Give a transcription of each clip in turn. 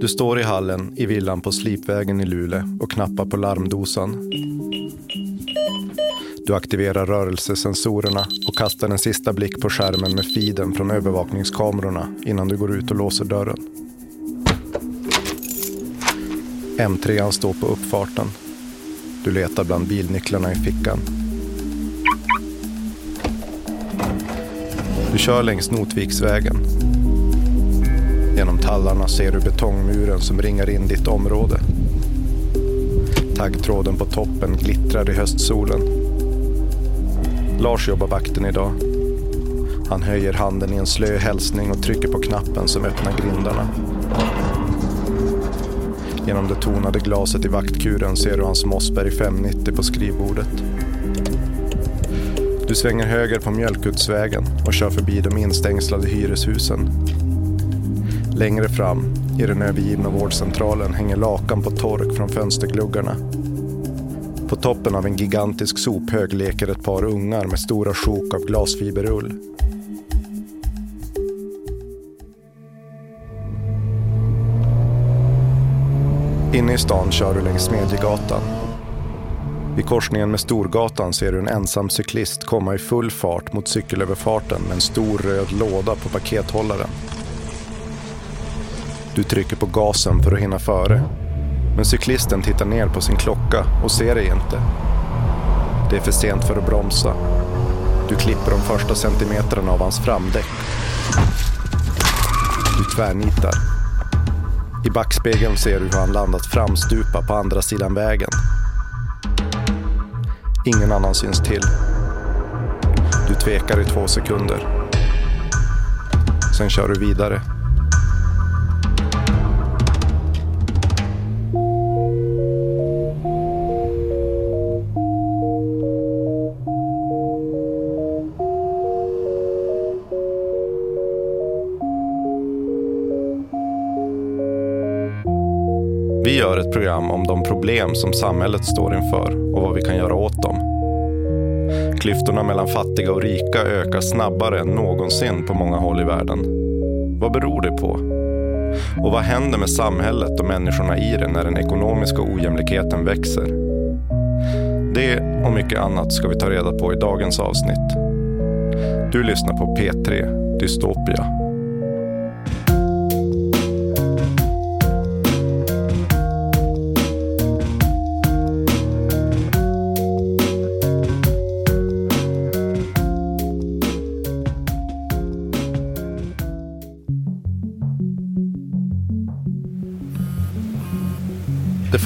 Du står i hallen i villan på Slipvägen i Luleå och knappar på larmdosan. Du aktiverar rörelsesensorerna och kastar en sista blick på skärmen med feeden från övervakningskamerorna innan du går ut och låser dörren. M3 står på uppfarten. Du letar bland bilnycklarna i fickan. Du kör längs Notviksvägen. Genom tallarna ser du betongmuren som ringar in ditt område. Taggtråden på toppen glittrar i höstsolen. Lars jobbar vakten idag. Han höjer handen i en slö hälsning och trycker på knappen som öppnar grindarna. Genom det tonade glaset i vaktkuren ser du hans Mossberg 590 på skrivbordet. Du svänger höger på Mjölkutsvägen och kör förbi de instängslade hyreshusen. Längre fram, i den övergivna vårdcentralen, hänger lakan på tork från fönstergluggarna. På toppen av en gigantisk sophög leker ett par ungar med stora sjok av glasfiberull. Inne i stan kör du längs Smedjegatan. Vid korsningen med Storgatan ser du en ensam cyklist komma i full fart mot cykelöverfarten med en stor röd låda på pakethållaren. Du trycker på gasen för att hinna före. Men cyklisten tittar ner på sin klocka och ser dig inte. Det är för sent för att bromsa. Du klipper de första centimeterna av hans framdäck. Du tvärnitar. I backspegeln ser du hur han landat framstupa på andra sidan vägen. Ingen annan syns till. Du tvekar i två sekunder. Sen kör du vidare. Vi gör ett program om de problem som samhället står inför och vad vi kan göra åt dem. Klyftorna mellan fattiga och rika ökar snabbare än någonsin på många håll i världen. Vad beror det på? Och vad händer med samhället och människorna i det när den ekonomiska ojämlikheten växer? Det och mycket annat ska vi ta reda på i dagens avsnitt. Du lyssnar på P3 Dystopia.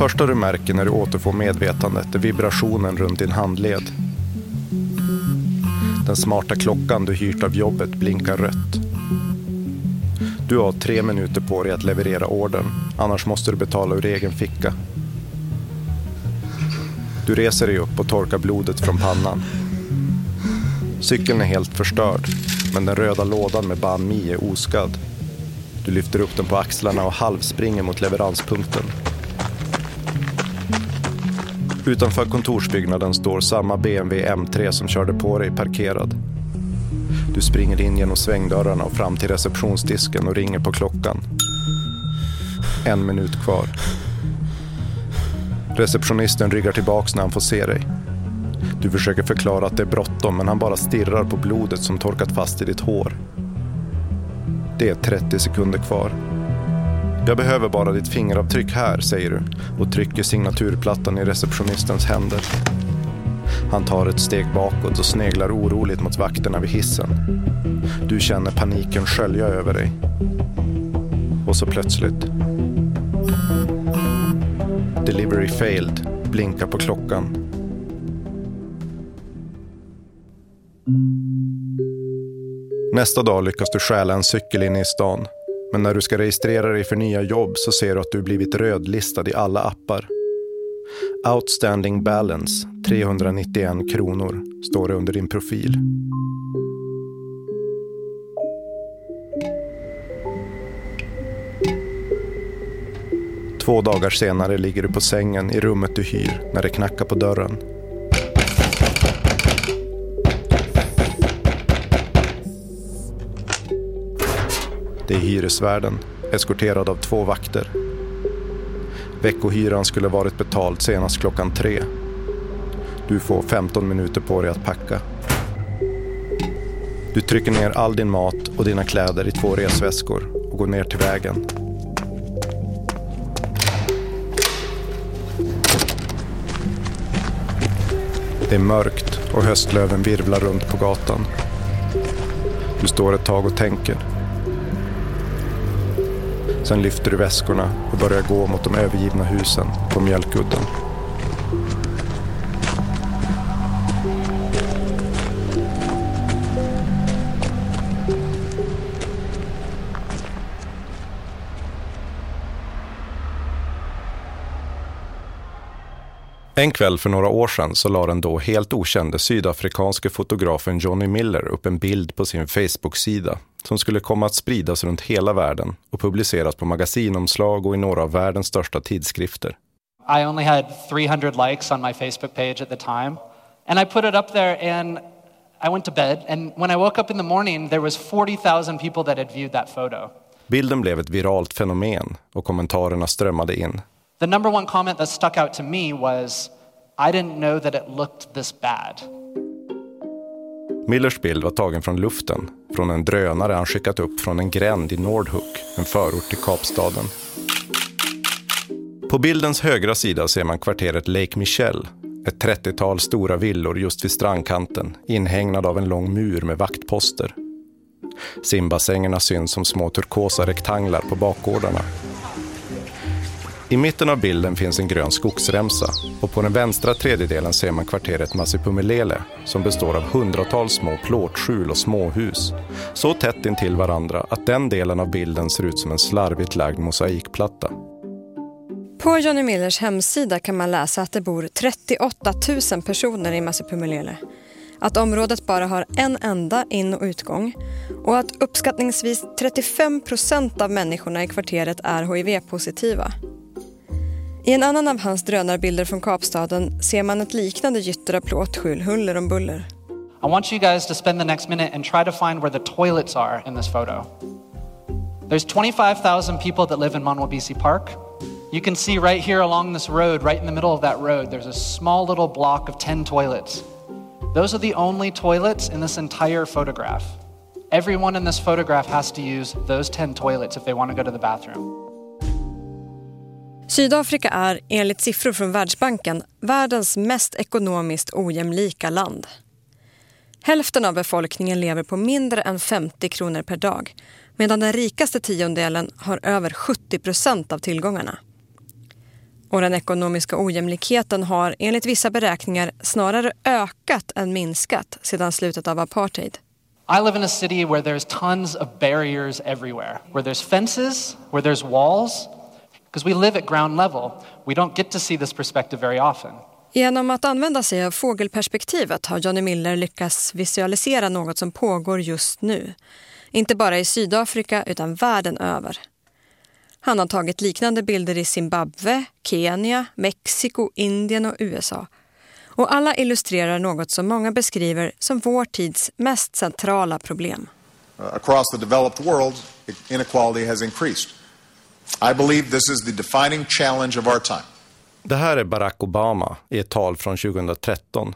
Första du märker när du återfår medvetandet är vibrationen runt din handled. Den smarta klockan du hyrt av jobbet blinkar rött. Du har tre minuter på dig att leverera ordern, annars måste du betala ur egen ficka. Du reser dig upp och torkar blodet från pannan. Cykeln är helt förstörd, men den röda lådan med banh mi är oskadd. Du lyfter upp den på axlarna och halvspringer mot leveranspunkten. Utanför kontorsbyggnaden står samma BMW M3 som körde på dig parkerad. Du springer in genom svängdörrarna och fram till receptionsdisken och ringer på klockan. En minut kvar. Receptionisten ryggar tillbaks när han får se dig. Du försöker förklara att det är bråttom men han bara stirrar på blodet som torkat fast i ditt hår. Det är 30 sekunder kvar. Jag behöver bara ditt fingeravtryck här, säger du och trycker signaturplattan i receptionistens händer. Han tar ett steg bakåt och sneglar oroligt mot vakterna vid hissen. Du känner paniken skölja över dig. Och så plötsligt. Delivery failed, blinkar på klockan. Nästa dag lyckas du stjäla en cykel inne i stan. Men när du ska registrera dig för nya jobb så ser du att du blivit rödlistad i alla appar. Outstanding balance 391 kronor står det under din profil. Två dagar senare ligger du på sängen i rummet du hyr när det knackar på dörren. Det är hyresvärden, eskorterad av två vakter. Veckohyran skulle varit betald senast klockan tre. Du får 15 minuter på dig att packa. Du trycker ner all din mat och dina kläder i två resväskor och går ner till vägen. Det är mörkt och höstlöven virvlar runt på gatan. Du står ett tag och tänker. Sen lyfter du väskorna och börjar gå mot de övergivna husen på Mjölkudden. En kväll för några år sedan så la den då helt okände sydafrikanske fotografen Johnny Miller upp en bild på sin Facebook-sida som skulle komma att spridas runt hela världen och publiceras på magasinomslag och i några av världens största tidskrifter. I only had 300 likes on my Facebook page at the time and I put it up there and I went to bed and when I woke up in the morning there was 40,000 people that had viewed that photo. Bilden blev ett viralt fenomen och kommentarerna strömmade in. The number one comment that stuck out to me was, I didn't know that it looked this bad. Millers bild var tagen från luften, från en drönare han skickat upp från en gränd i Nordhook, en förort till Kapstaden. På bildens högra sida ser man kvarteret Lake Michelle, ett 30-tal stora villor just vid strandkanten, inhägnad av en lång mur med vaktposter. Simbassängerna syns som små turkosa rektanglar på bakgårdarna i mitten av bilden finns en grön skogsremsa och på den vänstra tredjedelen ser man kvarteret Masipumelele som består av hundratals små plåtskjul och småhus. Så tätt intill varandra att den delen av bilden ser ut som en slarvigt lagd mosaikplatta. På Johnny Millers hemsida kan man läsa att det bor 38 000 personer i Masipumelele. Att området bara har en enda in- och utgång och att uppskattningsvis 35 procent av människorna i kvarteret är hiv-positiva. I en annan av hans drönarbilder från Kapstaden ser man ett liknande gytter av plåtskjul huller om buller. I want you guys to spend the next minute and try to find where the toilets are in this photo. There's 25,000 people that live in Monwabisi Park. You can see right here along this road, right in the middle of that road, there's a small little block of 10 toilets. Those are the only toilets in this entire photograph. Everyone in this photograph has to use those 10 toilets if they want to go to the bathroom. Sydafrika är enligt siffror från Världsbanken världens mest ekonomiskt ojämlika land. Hälften av befolkningen lever på mindre än 50 kronor per dag medan den rikaste tiondelen har över 70 procent av tillgångarna. Och den ekonomiska ojämlikheten har enligt vissa beräkningar snarare ökat än minskat sedan slutet av apartheid. I live in a city where there's tons of barriers everywhere, where there's fences, where there's walls, Because we live at ground level, we don't get to see this perspective very often. Genom att använda sig av fågelperspektivet har Johnny Miller lyckats visualisera något som pågår just nu. Inte bara i Sydafrika utan världen över. Han har tagit liknande bilder i Zimbabwe, Kenya, Mexiko, Indien och USA. Och alla illustrerar något som många beskriver som vår tids mest centrala problem. Across the developed world, inequality has increased. I believe this is the defining challenge of our time. Det här är Barack Obama i ett tal från 2013.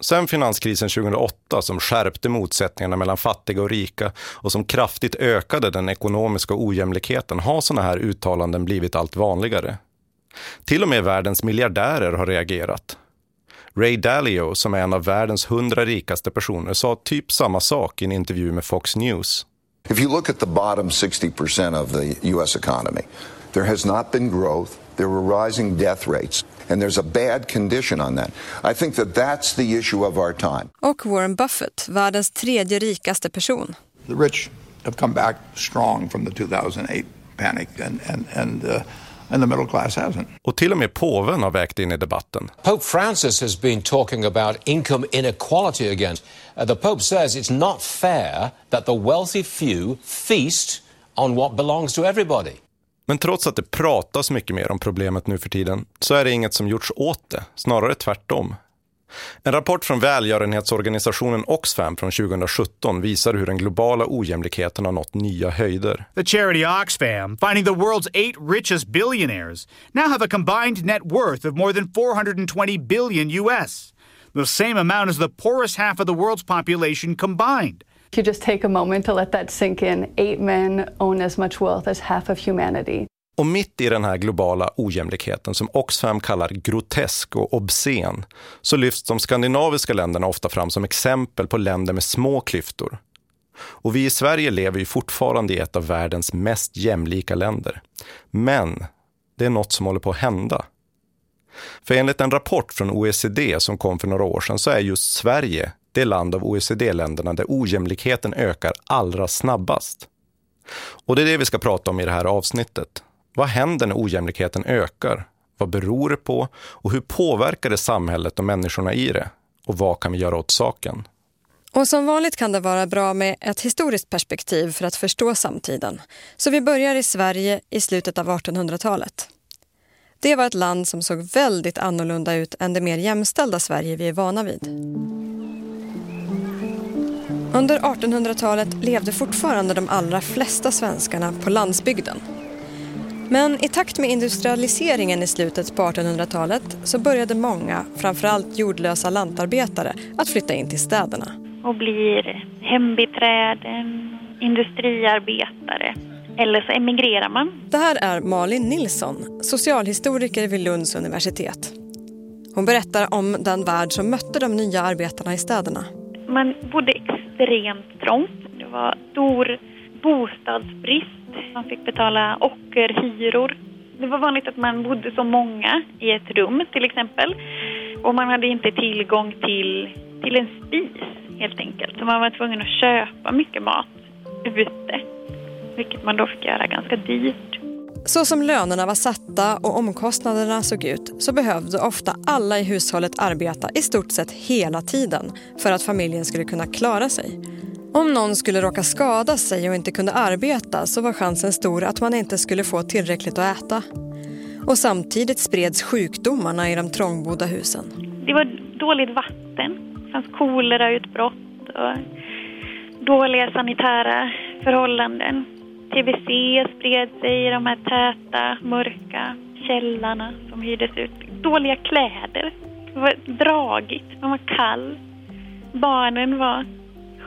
Sen finanskrisen 2008 som skärpte motsättningarna mellan fattiga och rika och som kraftigt ökade den ekonomiska ojämlikheten har såna här uttalanden blivit allt vanligare. Till och med världens miljardärer har reagerat. Ray Dalio, som är en av världens hundra rikaste personer, sa typ samma sak i en intervju med Fox News. If you look at the bottom 60% of the U.S. economy, there has not been growth. There were rising death rates. And there's a bad condition on that. I think that that's the issue of our time. Och Warren Buffett, världens tredje rikaste person. The rich have come back strong from the 2008 panic and, and, and uh, and the middle class hasn't. Och till och med påven har vägt in i debatten. Pope Francis has been talking about income inequality again. Uh, the Pope says it's not fair that the wealthy few feast on what belongs to everybody. Men trots att det pratas mycket mer om problemet nu för tiden så är det inget som gjorts åt det, snarare tvärtom. En rapport från välgörenhetsorganisationen Oxfam från 2017 visar hur den globala ojämlikheten har nått nya höjder. The charity Oxfam, finding the world's eight richest billionaires, now have a combined net worth of more than 420 billion US, the same amount as the poorest half of the world's population combined. If you just take a moment to let that sink in, eight men own as much wealth as half of humanity. Och mitt i den här globala ojämlikheten som Oxfam kallar grotesk och obscen så lyfts de skandinaviska länderna ofta fram som exempel på länder med små klyftor. Och vi i Sverige lever ju fortfarande i ett av världens mest jämlika länder. Men det är något som håller på att hända. För enligt en rapport från OECD som kom för några år sedan så är just Sverige det land av OECD-länderna där ojämlikheten ökar allra snabbast. Och det är det vi ska prata om i det här avsnittet. Vad händer när ojämlikheten ökar? Vad beror det på? Och hur påverkar det samhället och människorna i det? Och vad kan vi göra åt saken? Och som vanligt kan det vara bra med ett historiskt perspektiv för att förstå samtiden. Så vi börjar i Sverige i slutet av 1800-talet. Det var ett land som såg väldigt annorlunda ut än det mer jämställda Sverige vi är vana vid. Under 1800-talet levde fortfarande de allra flesta svenskarna på landsbygden. Men i takt med industrialiseringen i slutet på 1800-talet så började många, framförallt jordlösa lantarbetare, att flytta in till städerna. Och blir hembiträden, industriarbetare eller så emigrerar man. Det här är Malin Nilsson, socialhistoriker vid Lunds universitet. Hon berättar om den värld som mötte de nya arbetarna i städerna. Man bodde extremt trångt. Det var stor bostadsbrist. Man fick betala ockerhyror. Det var vanligt att man bodde så många i ett rum till exempel. Och man hade inte tillgång till, till en spis helt enkelt. Så man var tvungen att köpa mycket mat ute. Vilket man då fick göra ganska dyrt. Så som lönerna var satta och omkostnaderna såg ut så behövde ofta alla i hushållet arbeta i stort sett hela tiden för att familjen skulle kunna klara sig. Om någon skulle råka skada sig och inte kunde arbeta så var chansen stor att man inte skulle få tillräckligt att äta. Och samtidigt spreds sjukdomarna i de trångbodda husen. Det var dåligt vatten. Det fanns kolerautbrott och dåliga sanitära förhållanden. TBC spred sig i de här täta, mörka källarna som hyrdes ut. Dåliga kläder. Det var dragigt, man var kall. Barnen var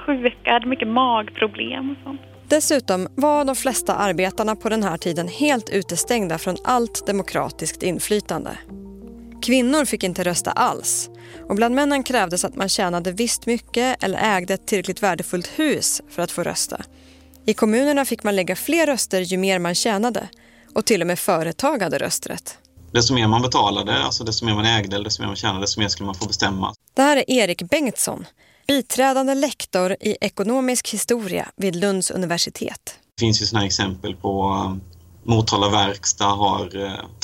sjuka, hade mycket magproblem och sånt. Dessutom var de flesta arbetarna på den här tiden helt utestängda från allt demokratiskt inflytande. Kvinnor fick inte rösta alls och bland männen krävdes att man tjänade visst mycket eller ägde ett tillräckligt värdefullt hus för att få rösta. I kommunerna fick man lägga fler röster ju mer man tjänade och till och med företag hade rösträtt. Desto mer man betalade, alltså desto mer man ägde eller desto mer man tjänade, desto mer skulle man få bestämma. Det här är Erik Bengtsson, biträdande lektor i ekonomisk historia vid Lunds universitet. Det finns ju sådana exempel på um, Motala verkstad har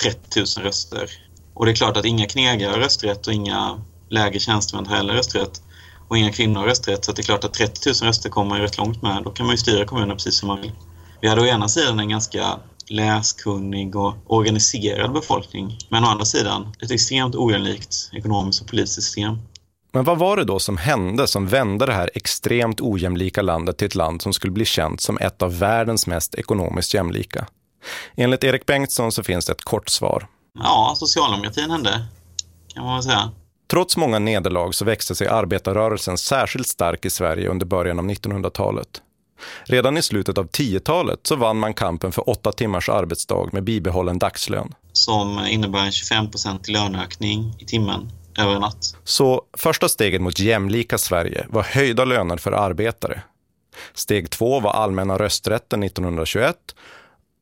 30 000 röster. Och det är klart att inga knegare har rösträtt och inga lägre tjänstemän har heller rösträtt och inga kvinnor har rösträtt så det är klart att 30 000 röster kommer man ju rätt långt med. Då kan man ju styra kommunen precis som man vill. Vi hade å ena sidan en ganska läskunnig och organiserad befolkning men å andra sidan ett extremt ojämlikt ekonomiskt och politiskt system. Men vad var det då som hände som vände det här extremt ojämlika landet till ett land som skulle bli känt som ett av världens mest ekonomiskt jämlika? Enligt Erik Bengtsson så finns det ett kort svar. Ja, socialdemokratin hände, kan man väl säga. Trots många nederlag så växte sig arbetarrörelsen särskilt stark i Sverige under början av 1900-talet. Redan i slutet av 10-talet så vann man kampen för åtta timmars arbetsdag med bibehållen dagslön. Som innebär en 25% löneökning i timmen över en natt. Så första steget mot jämlika Sverige var höjda löner för arbetare. Steg två var allmänna rösträtten 1921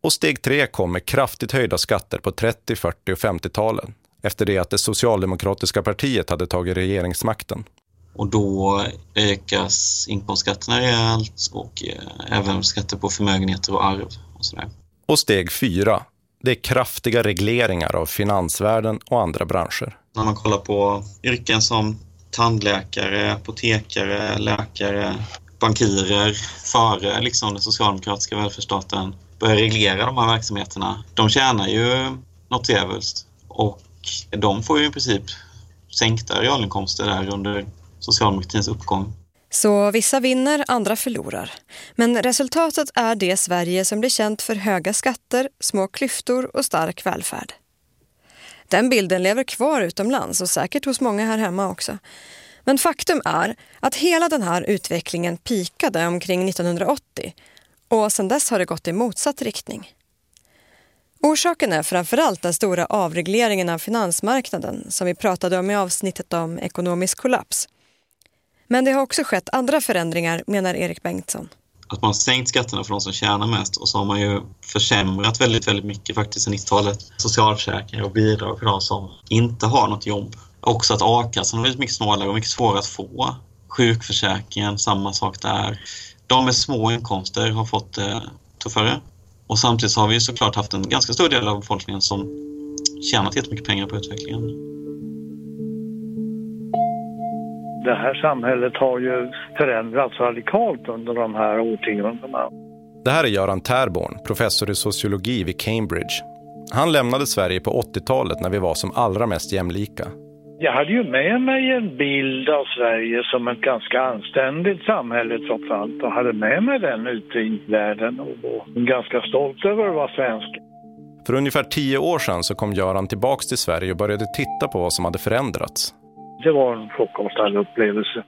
och steg tre kom med kraftigt höjda skatter på 30-, 40 och 50-talen efter det att det socialdemokratiska partiet hade tagit regeringsmakten. Och då ökas inkomstskatterna rejält och eh, även skatter på förmögenheter och arv och sådär. Och steg fyra, det är kraftiga regleringar av finansvärlden och andra branscher. När man kollar på yrken som tandläkare, apotekare, läkare, bankirer före liksom den socialdemokratiska välfärdsstaten börjar reglera de här verksamheterna. De tjänar ju något djävulskt och de får ju i princip sänkta realinkomster där under socialdemokratins uppgång. Så vissa vinner, andra förlorar. Men resultatet är det Sverige som blir känt för höga skatter, små klyftor och stark välfärd. Den bilden lever kvar utomlands och säkert hos många här hemma också. Men faktum är att hela den här utvecklingen pikade omkring 1980 och sedan dess har det gått i motsatt riktning. Orsaken är framförallt den stora avregleringen av finansmarknaden som vi pratade om i avsnittet om ekonomisk kollaps. Men det har också skett andra förändringar, menar Erik Bengtsson. Att man har sänkt skatterna för de som tjänar mest och så har man ju försämrat väldigt, väldigt mycket faktiskt sen 90-talet. Socialförsäkringar och bidrag för de som inte har något jobb. Också att a-kassan är väldigt mycket snålare och mycket svårare att få. Sjukförsäkringen, samma sak där. De med små inkomster har fått det tuffare. Och samtidigt har vi såklart haft en ganska stor del av befolkningen som tjänat jättemycket pengar på utvecklingen. Det här samhället har ju förändrats radikalt under de här årtiondena. Det här är Göran Terborn, professor i sociologi vid Cambridge. Han lämnade Sverige på 80-talet när vi var som allra mest jämlika. Jag hade ju med mig en bild av Sverige som ett ganska anständigt samhälle trots allt och hade med mig den ute i världen och var ganska stolt över att vara svensk. För ungefär tio år sedan så kom Göran tillbaks till Sverige och började titta på vad som hade förändrats. Det var en chockartad upplevelse.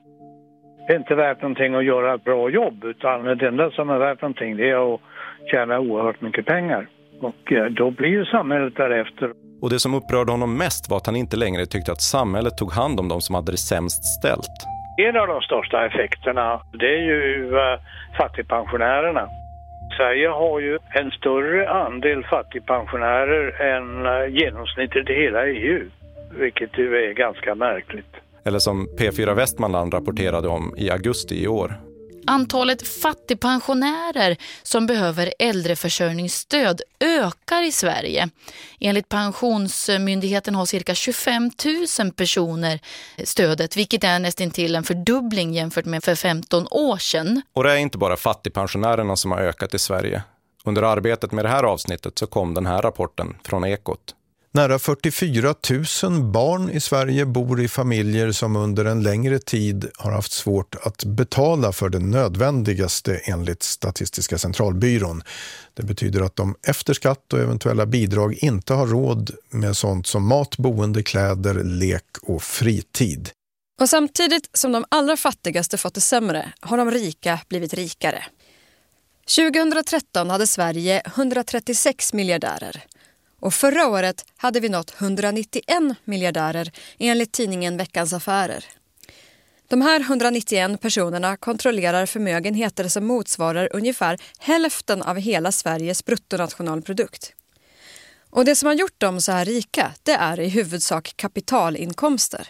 Det är inte värt någonting att göra ett bra jobb utan det enda som är värt någonting det är att tjäna oerhört mycket pengar. Och eh, då blir ju samhället därefter. Och det som upprörde honom mest var att han inte längre tyckte att samhället tog hand om de som hade det sämst ställt. En av de största effekterna det är ju uh, fattigpensionärerna. Sverige har ju en större andel fattigpensionärer än uh, genomsnittet i hela EU vilket ju är ganska märkligt. Eller som P4 Västmanland rapporterade om i augusti i år. Antalet fattigpensionärer som behöver äldreförsörjningsstöd ökar i Sverige. Enligt Pensionsmyndigheten har cirka 25 000 personer stödet, vilket är nästan till en fördubbling jämfört med för 15 år sedan. Och det är inte bara fattigpensionärerna som har ökat i Sverige. Under arbetet med det här avsnittet så kom den här rapporten från Ekot. Nära 44 000 barn i Sverige bor i familjer som under en längre tid har haft svårt att betala för det nödvändigaste enligt Statistiska centralbyrån. Det betyder att de efter skatt och eventuella bidrag inte har råd med sånt som mat, boende, kläder, lek och fritid. Och samtidigt som de allra fattigaste fått det sämre har de rika blivit rikare. 2013 hade Sverige 136 miljardärer och förra året hade vi nått 191 miljardärer enligt tidningen Veckans Affärer. De här 191 personerna kontrollerar förmögenheter som motsvarar ungefär hälften av hela Sveriges bruttonationalprodukt. Och det som har gjort dem så här rika, det är i huvudsak kapitalinkomster.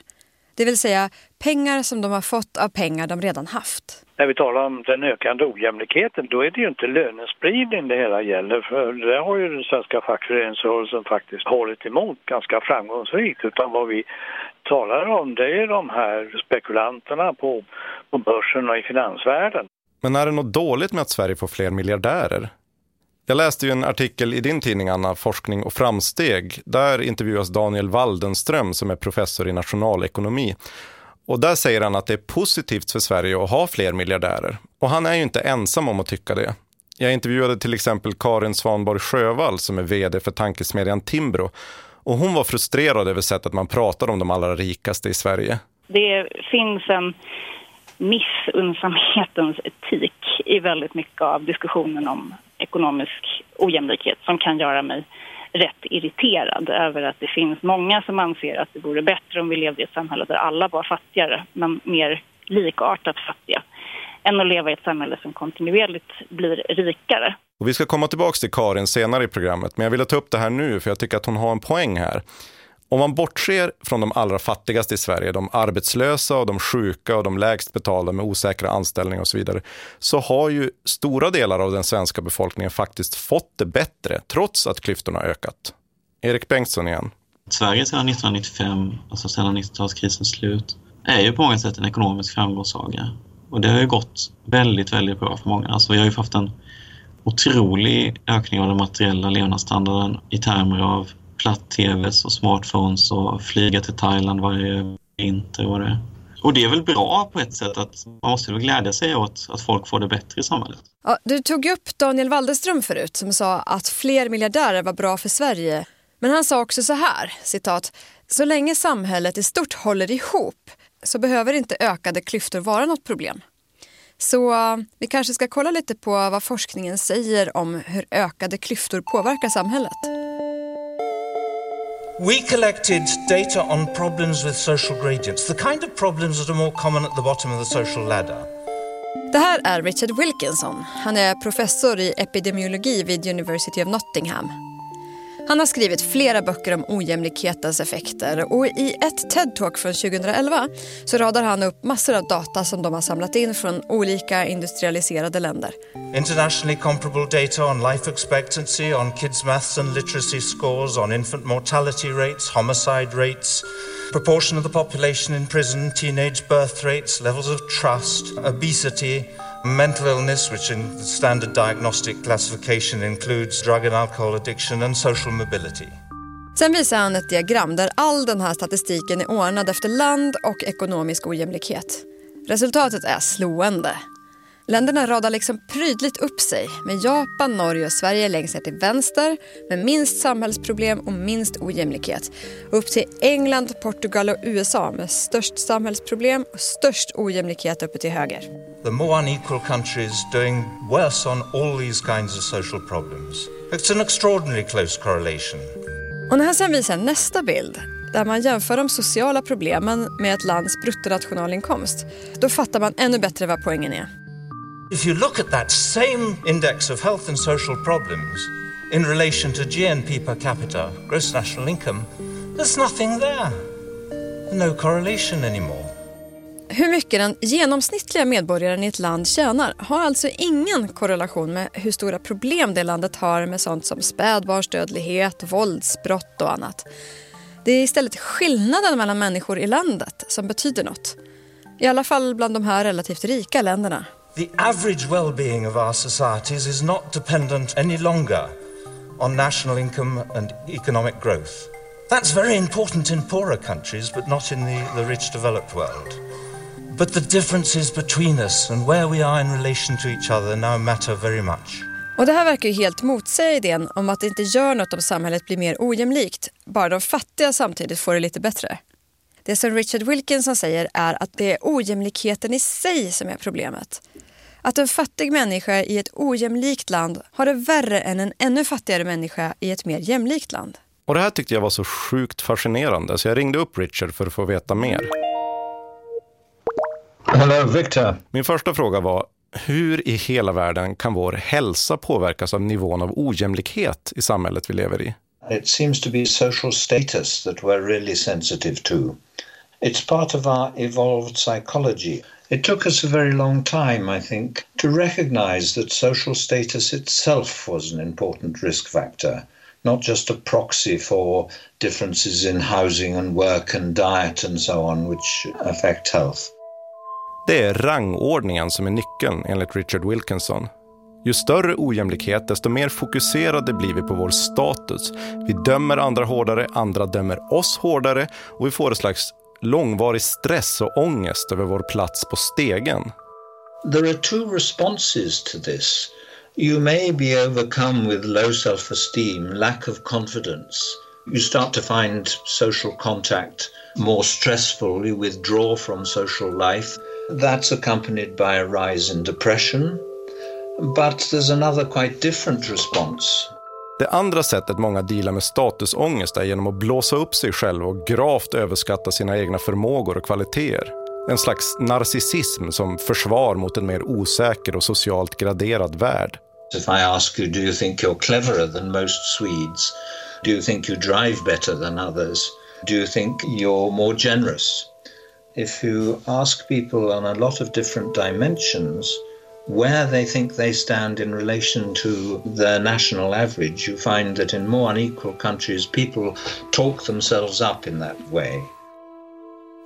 Det vill säga pengar som de har fått av pengar de redan haft när vi talar om den ökande ojämlikheten, då är det ju inte lönespridning det hela gäller. För det har ju den svenska fackföreningsrörelsen faktiskt hållit emot ganska framgångsrikt. Utan vad vi talar om det är de här spekulanterna på, på börsen och i finansvärlden. Men är det något dåligt med att Sverige får fler miljardärer? Jag läste ju en artikel i din tidning Anna, Forskning och framsteg. Där intervjuas Daniel Waldenström som är professor i nationalekonomi. Och där säger han att det är positivt för Sverige att ha fler miljardärer. Och han är ju inte ensam om att tycka det. Jag intervjuade till exempel Karin Svanborg Sjövall som är vd för tankesmedjan Timbro. Och hon var frustrerad över sättet man pratar om de allra rikaste i Sverige. Det finns en missunnsamhetens etik i väldigt mycket av diskussionen om ekonomisk ojämlikhet som kan göra mig rätt irriterad över att det finns många som anser att det vore bättre om vi levde i ett samhälle där alla var fattigare, men mer likartat fattiga än att leva i ett samhälle som kontinuerligt blir rikare. Och vi ska komma tillbaka till Karin senare i programmet, men jag vill ta upp det här nu för jag tycker att hon har en poäng här. Om man bortser från de allra fattigaste i Sverige, de arbetslösa och de sjuka och de lägst betalda med osäkra anställningar och så vidare, så har ju stora delar av den svenska befolkningen faktiskt fått det bättre, trots att klyftorna ökat. Erik Bengtsson igen. Sverige sedan 1995, alltså sedan 90-talskrisens slut, är ju på många sätt en ekonomisk framgångssaga. Och det har ju gått väldigt, väldigt bra för många. Alltså vi har ju haft en otrolig ökning av den materiella levnadsstandarden i termer av platt-tvs och smartphones och flyga till Thailand varje vinter. och det. Och det är väl bra på ett sätt att man måste väl glädja sig åt att folk får det bättre i samhället. Ja, du tog upp Daniel Walderström förut som sa att fler miljardärer var bra för Sverige. Men han sa också så här, citat, så länge samhället i stort håller ihop så behöver inte ökade klyftor vara något problem. Så eh, vi kanske ska kolla lite på vad forskningen säger om hur ökade klyftor påverkar samhället. We collected data on problems with social gradients, the kind of problems that are more common at the bottom of the social ladder. Det här är Richard Wilkinson. Han är professor i epidemiologi vid University of Nottingham. Han har skrivit flera böcker om ojämlikhetens effekter och i ett TED-talk från 2011 så radar han upp massor av data som de har samlat in från olika industrialiserade länder. Internationally comparable data on life expectancy, on kids maths and literacy scores, on infant mortality rates, homicide rates, proportion of the population in prison, teenage birth rates, levels of trust, obesity, mental illness, which in the standard diagnostic classification includes drug and alcohol addiction and social mobility. Sen visar han ett diagram där all den här statistiken är ordnad efter land och ekonomisk ojämlikhet. Resultatet är slående. Länderna radar liksom prydligt upp sig med Japan, Norge och Sverige längst ner till vänster med minst samhällsproblem och minst ojämlikhet. Upp till England, Portugal och USA med störst samhällsproblem och störst ojämlikhet uppe till höger. The more unequal countries doing worse on all these kinds of social problems. It's an extraordinary close correlation. Och när han sen visar nästa bild där man jämför de sociala problemen med ett lands bruttonationalinkomst, då fattar man ännu bättre vad poängen är. If you look at that same index of health and social problems in relation to GNP per capita, gross national income, there's nothing there. No correlation anymore. Hur mycket den genomsnittliga medborgaren i ett land tjänar har alltså ingen korrelation med hur stora problem det landet har med sånt som spädbarnsdödlighet, våldsbrott och annat. Det är istället skillnaden mellan människor i landet som betyder något. I alla fall bland de här relativt rika länderna. The average well-being of our societies is not dependent any longer on national income and economic growth. That's very important in poorer countries, but not in the, the rich developed world. But the differences between us and where we are in relation to each other now matter very much. Och det här verkar ju helt motsäga idén om att det inte gör något om samhället blir mer ojämlikt, bara de fattiga samtidigt får det lite bättre. Det som Richard Wilkinson säger är att det är ojämlikheten i sig som är problemet. Att en fattig människa i ett ojämlikt land har det värre än en ännu fattigare människa i ett mer jämlikt land. Och det här tyckte jag var så sjukt fascinerande så jag ringde upp Richard för att få veta mer. Hello Victor. Min första fråga var, hur i hela världen kan vår hälsa påverkas av nivån av ojämlikhet i samhället vi lever i? It seems to be social status that we're really sensitive to. It's part of our evolved psychology. It took us a very long time, I think, to recognize that social status itself was an important risk factor, not just a proxy for differences in housing and work and diet and so on, which affect health. Det är rangordningen som är nyckeln enligt Richard Wilkinson. Ju större ojämlikhet, desto mer fokuserade blir vi på vår status. Vi dömer andra hårdare, andra dömer oss hårdare och vi får ett slags långvarig stress och ångest över vår plats på stegen. There are two responses to this. You may be overcome with low self-esteem, lack of confidence. You start to find social contact more stressful, you withdraw from social life. That's accompanied by a rise in depression. But there's another quite different response. Det andra sättet många dealar med statusångest är genom att blåsa upp sig själv och gravt överskatta sina egna förmågor och kvaliteter. En slags narcissism som försvar mot en mer osäker och socialt graderad värld. If I ask you, do you think you're cleverer than most Swedes? Do you think you drive better than others? Do you think you're more generous? If you ask people on a lot of different dimensions, where they think they stand in relation to their national average, you find that in more unequal countries, people talk themselves up in that way.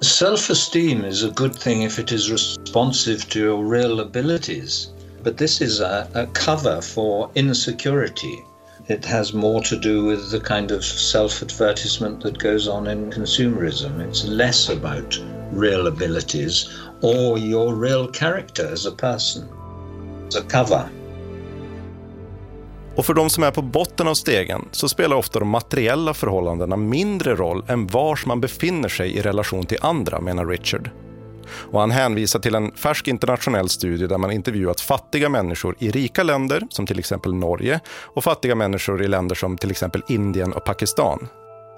Self esteem is a good thing if it is responsive to your real abilities, but this is a, a cover for insecurity. It has more to do with the kind of self-advertisement that goes on in consumerism. It's less about real abilities or your real character as a person. It's cover. Och för de som är på botten av stegen så spelar ofta de materiella förhållandena mindre roll än var man befinner sig i relation till andra, menar Richard. Och han hänvisar till en färsk internationell studie där man intervjuat fattiga människor i rika länder, som till exempel Norge, och fattiga människor i länder som till exempel Indien och Pakistan.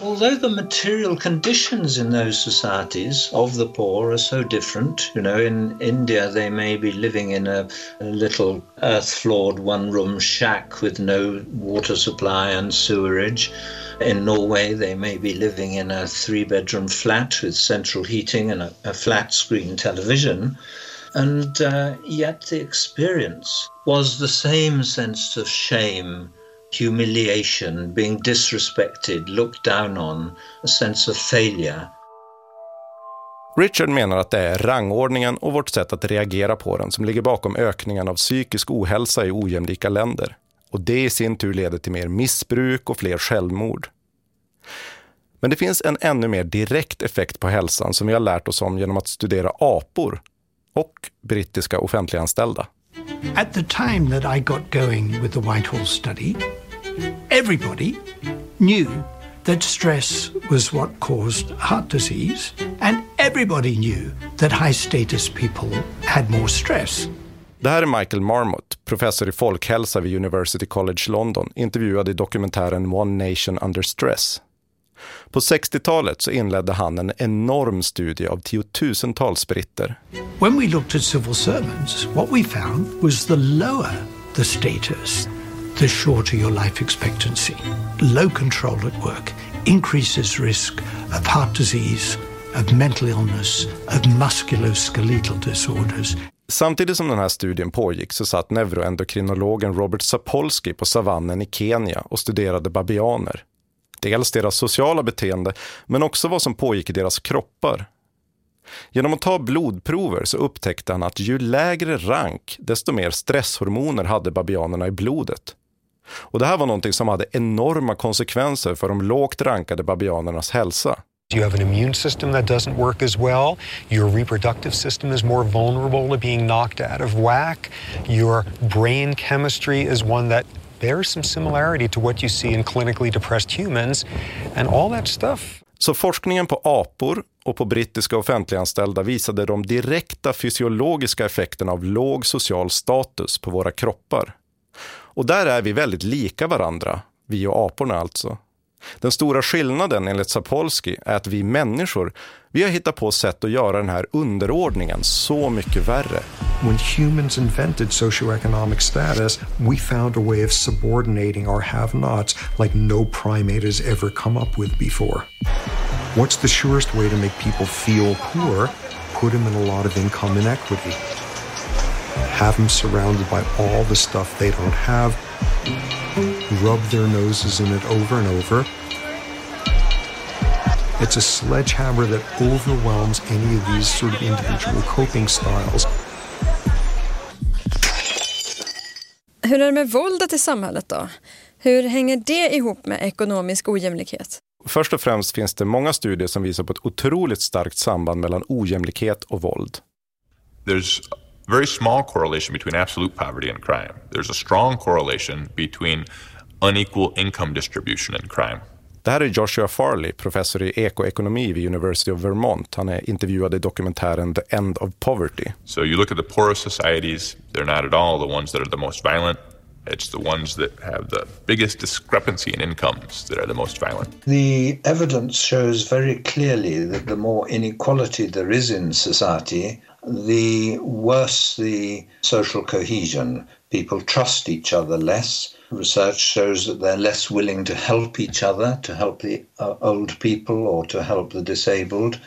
Although the material conditions in those societies of the poor are so different, you know, in India they may be living in a, a little earth floored one room shack with no water supply and sewerage. In Norway, they may be living in a three bedroom flat with central heating and a, a flat screen television. And uh, yet the experience was the same sense of shame humiliation, being disrespected, looked down on, a sense of failure. Richard menar att det är rangordningen och vårt sätt att reagera på den som ligger bakom ökningen av psykisk ohälsa i ojämlika länder. Och det i sin tur leder till mer missbruk och fler självmord. Men det finns en ännu mer direkt effekt på hälsan som vi har lärt oss om genom att studera apor och brittiska offentliganställda. At the time that I got going with the Whitehall study, everybody knew that stress was what caused heart disease, and everybody knew that high status people had more stress. Det här är Michael Marmot, professor i folkhälsa vid University College London, intervjuad i dokumentären One Nation Under Stress. På 60-talet så inledde han en enorm studie av tiotusentals britter. When we looked at civil servants, what we found was the lower the status, the shorter your life expectancy. Low control at work increases risk of heart disease, of mental illness, of musculoskeletal disorders. Samtidigt som den här studien pågick så satt neuroendokrinologen Robert Sapolsky på savannen i Kenya och studerade babianer. Dels deras sociala beteende, men också vad som pågick i deras kroppar. Genom att ta blodprover så upptäckte han att ju lägre rank, desto mer stresshormoner hade babianerna i blodet. Och det här var någonting som hade enorma konsekvenser för de lågt rankade babianernas hälsa. You have an immune system that doesn't work as well. Your reproductive system is more vulnerable to being knocked out of whack. Your brain chemistry is one that bears some similarity to what you see in clinically depressed humans. And all that stuff så forskningen på apor och på brittiska offentliganställda visade de direkta fysiologiska effekterna av låg social status på våra kroppar. Och där är vi väldigt lika varandra, vi och aporna alltså. Den stora skillnaden enligt Sapolsky är att vi människor, vi har hittat på sätt att göra den här underordningen så mycket värre. When humans invented socioeconomic status, we found a way of subordinating our have-nots like no primate has ever come up with before. What's the surest way to make people feel poor? Put them in a lot of income inequity. Have them surrounded by all the stuff they don't have rub their noses in it over and over. It's a sledgehammer that overwhelms any of these sort of individual coping styles. Hur är det med våldet i samhället då? Hur hänger det ihop med ekonomisk ojämlikhet? Först och främst finns det många studier som visar på ett otroligt starkt samband mellan ojämlikhet och våld. There's very small correlation between absolute poverty and crime. There's a strong correlation between unequal income distribution and crime. Det här är Joshua Farley, professor i ekoekonomi vid University of Vermont. Han är intervjuad i dokumentären The End of Poverty. So you look at the poorest societies, they're not at all the ones that are the most violent. It's the ones that have the biggest discrepancy in incomes that are the most violent. The evidence shows very clearly that the more inequality there is in society, the worse the social cohesion. People trust each other less. Research shows that they're less willing to help each other, to help the uh, old people or to help the disabled.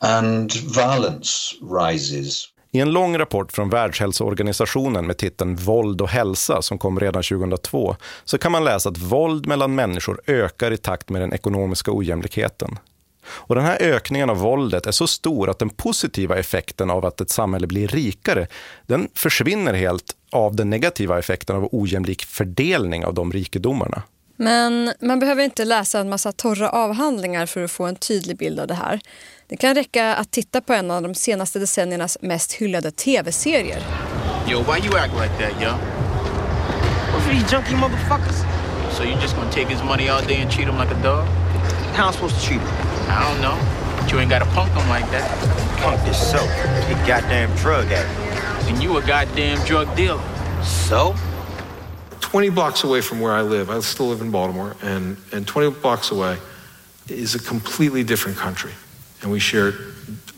And violence rises. I en lång rapport från Världshälsoorganisationen med titeln Våld och hälsa som kom redan 2002 så kan man läsa att våld mellan människor ökar i takt med den ekonomiska ojämlikheten. Och den här ökningen av våldet är så stor att den positiva effekten av att ett samhälle blir rikare, den försvinner helt av den negativa effekten av ojämlik fördelning av de rikedomarna. Men man behöver inte läsa en massa torra avhandlingar för att få en tydlig bild av det här. Det kan räcka att titta på en av de senaste decenniernas mest hyllade tv-serier. Yo, why you act like that, yo? What for these junkie motherfuckers? So you just gonna take his money all day and treat him like a dog? How am I supposed to treat him? I don't know. But you ain't gotta punk him like that. Punk this so. He goddamn drug addict. And you a goddamn drug dealer. So? 20 blocks away from where I live, I still live in Baltimore, and, and 20 blocks away is a completely different country. And we share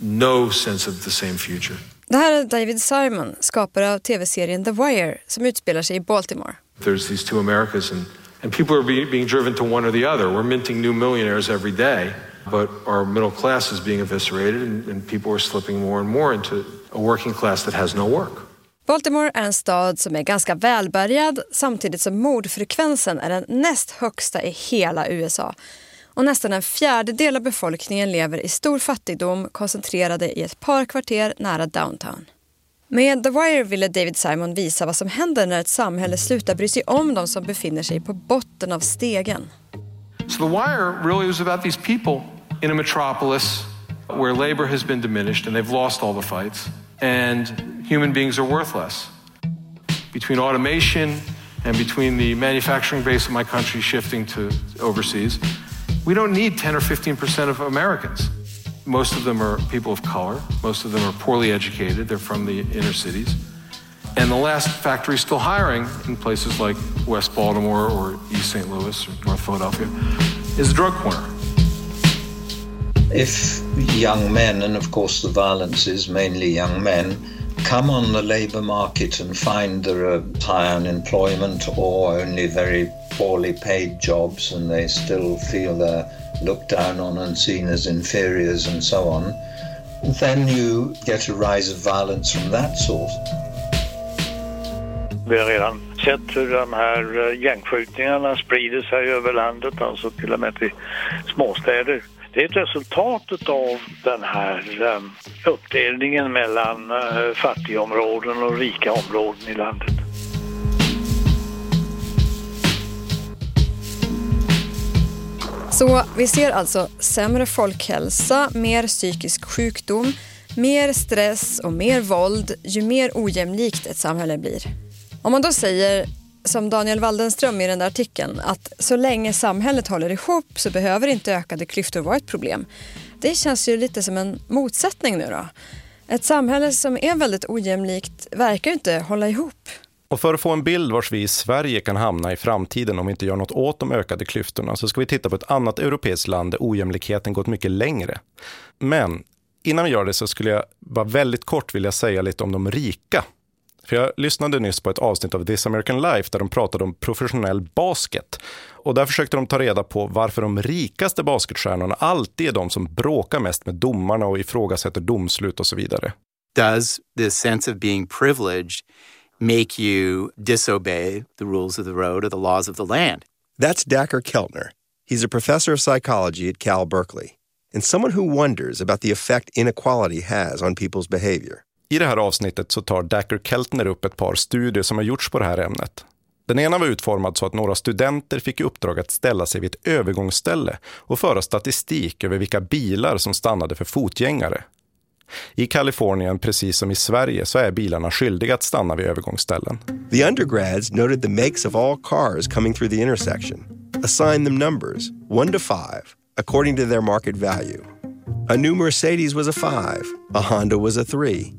no sense of the same future. Det här är David Simon, skapare av tv-serien The Wire som utspelar sig i Baltimore. There's these two Americas, and, and people are be, being driven to one or the other. We're minting new millionaires every day, but our middle class is being eviscerated, and, and people are slipping more and more into a working class that has no work. Baltimore är en stad som är ganska välbärgad samtidigt som mordfrekvensen är den näst högsta i hela USA. Och nästan en fjärdedel av befolkningen lever i stor fattigdom koncentrerade i ett par kvarter nära downtown. Med The Wire ville David Simon visa vad som händer när ett samhälle slutar bry sig om de som befinner sig på botten av stegen. So The Wire really was about these people in a metropolis where labor has been diminished and they've lost all the fights and human beings are worthless. Between automation and between the manufacturing base of my country shifting to overseas, we don't need 10 or 15% of Americans. Most of them are people of color. Most of them are poorly educated. They're from the inner cities. And the last factory still hiring in places like West Baltimore or East St. Louis or North Philadelphia is a drug corner. If young men, and of course the violence is mainly young men, come on the labour market and find there are high unemployment or only very poorly paid jobs and they still feel they're looked down on and seen as inferiors and so on, then you get a rise of violence from that source. Vi har redan sett hur de här eh, gängskjutningarna sprider sig över landet, alltså till och med till småstäder. Det är ett resultat av den här ehm, uppdelningen mellan eh, fattiga områden och rika områden i landet. Så vi ser alltså sämre folkhälsa, mer psykisk sjukdom, mer stress och mer våld ju mer ojämlikt ett samhälle blir. Om man då säger som Daniel Waldenström i den där artikeln att så länge samhället håller ihop så behöver inte ökade klyftor vara ett problem. Det känns ju lite som en motsättning nu då. Ett samhälle som är väldigt ojämlikt verkar inte hålla ihop. Och för att få en bild vars vi i Sverige kan hamna i framtiden om vi inte gör något åt de ökade klyftorna så ska vi titta på ett annat europeiskt land där ojämlikheten gått mycket längre. Men innan vi gör det så skulle jag bara väldigt kort vilja säga lite om de rika. För jag lyssnade nyss på ett avsnitt av This American Life där de pratade om professionell basket. Och där försökte de ta reda på varför de rikaste basketstjärnorna alltid är de som bråkar mest med domarna och ifrågasätter domslut och så vidare. Does the sense of being privileged make you disobey the rules of the road or the laws of the land? That's Dacker Keltner. He's a professor of psychology at Cal Berkeley and someone who wonders about the effect inequality has on people's behavior. I det här avsnittet så tar Dacker Keltner upp ett par studier som har gjorts på det här ämnet. Den ena var utformad så att några studenter fick i uppdrag att ställa sig vid ett övergångsställe och föra statistik över vilka bilar som stannade för fotgängare. I Kalifornien, precis som i Sverige, så är bilarna skyldiga att stanna vid övergångsställen. The undergrads noted the makes of all cars coming through the intersection, assigned them numbers, 1 to 5, according to their market value. A new Mercedes was a 5, a Honda was a 3,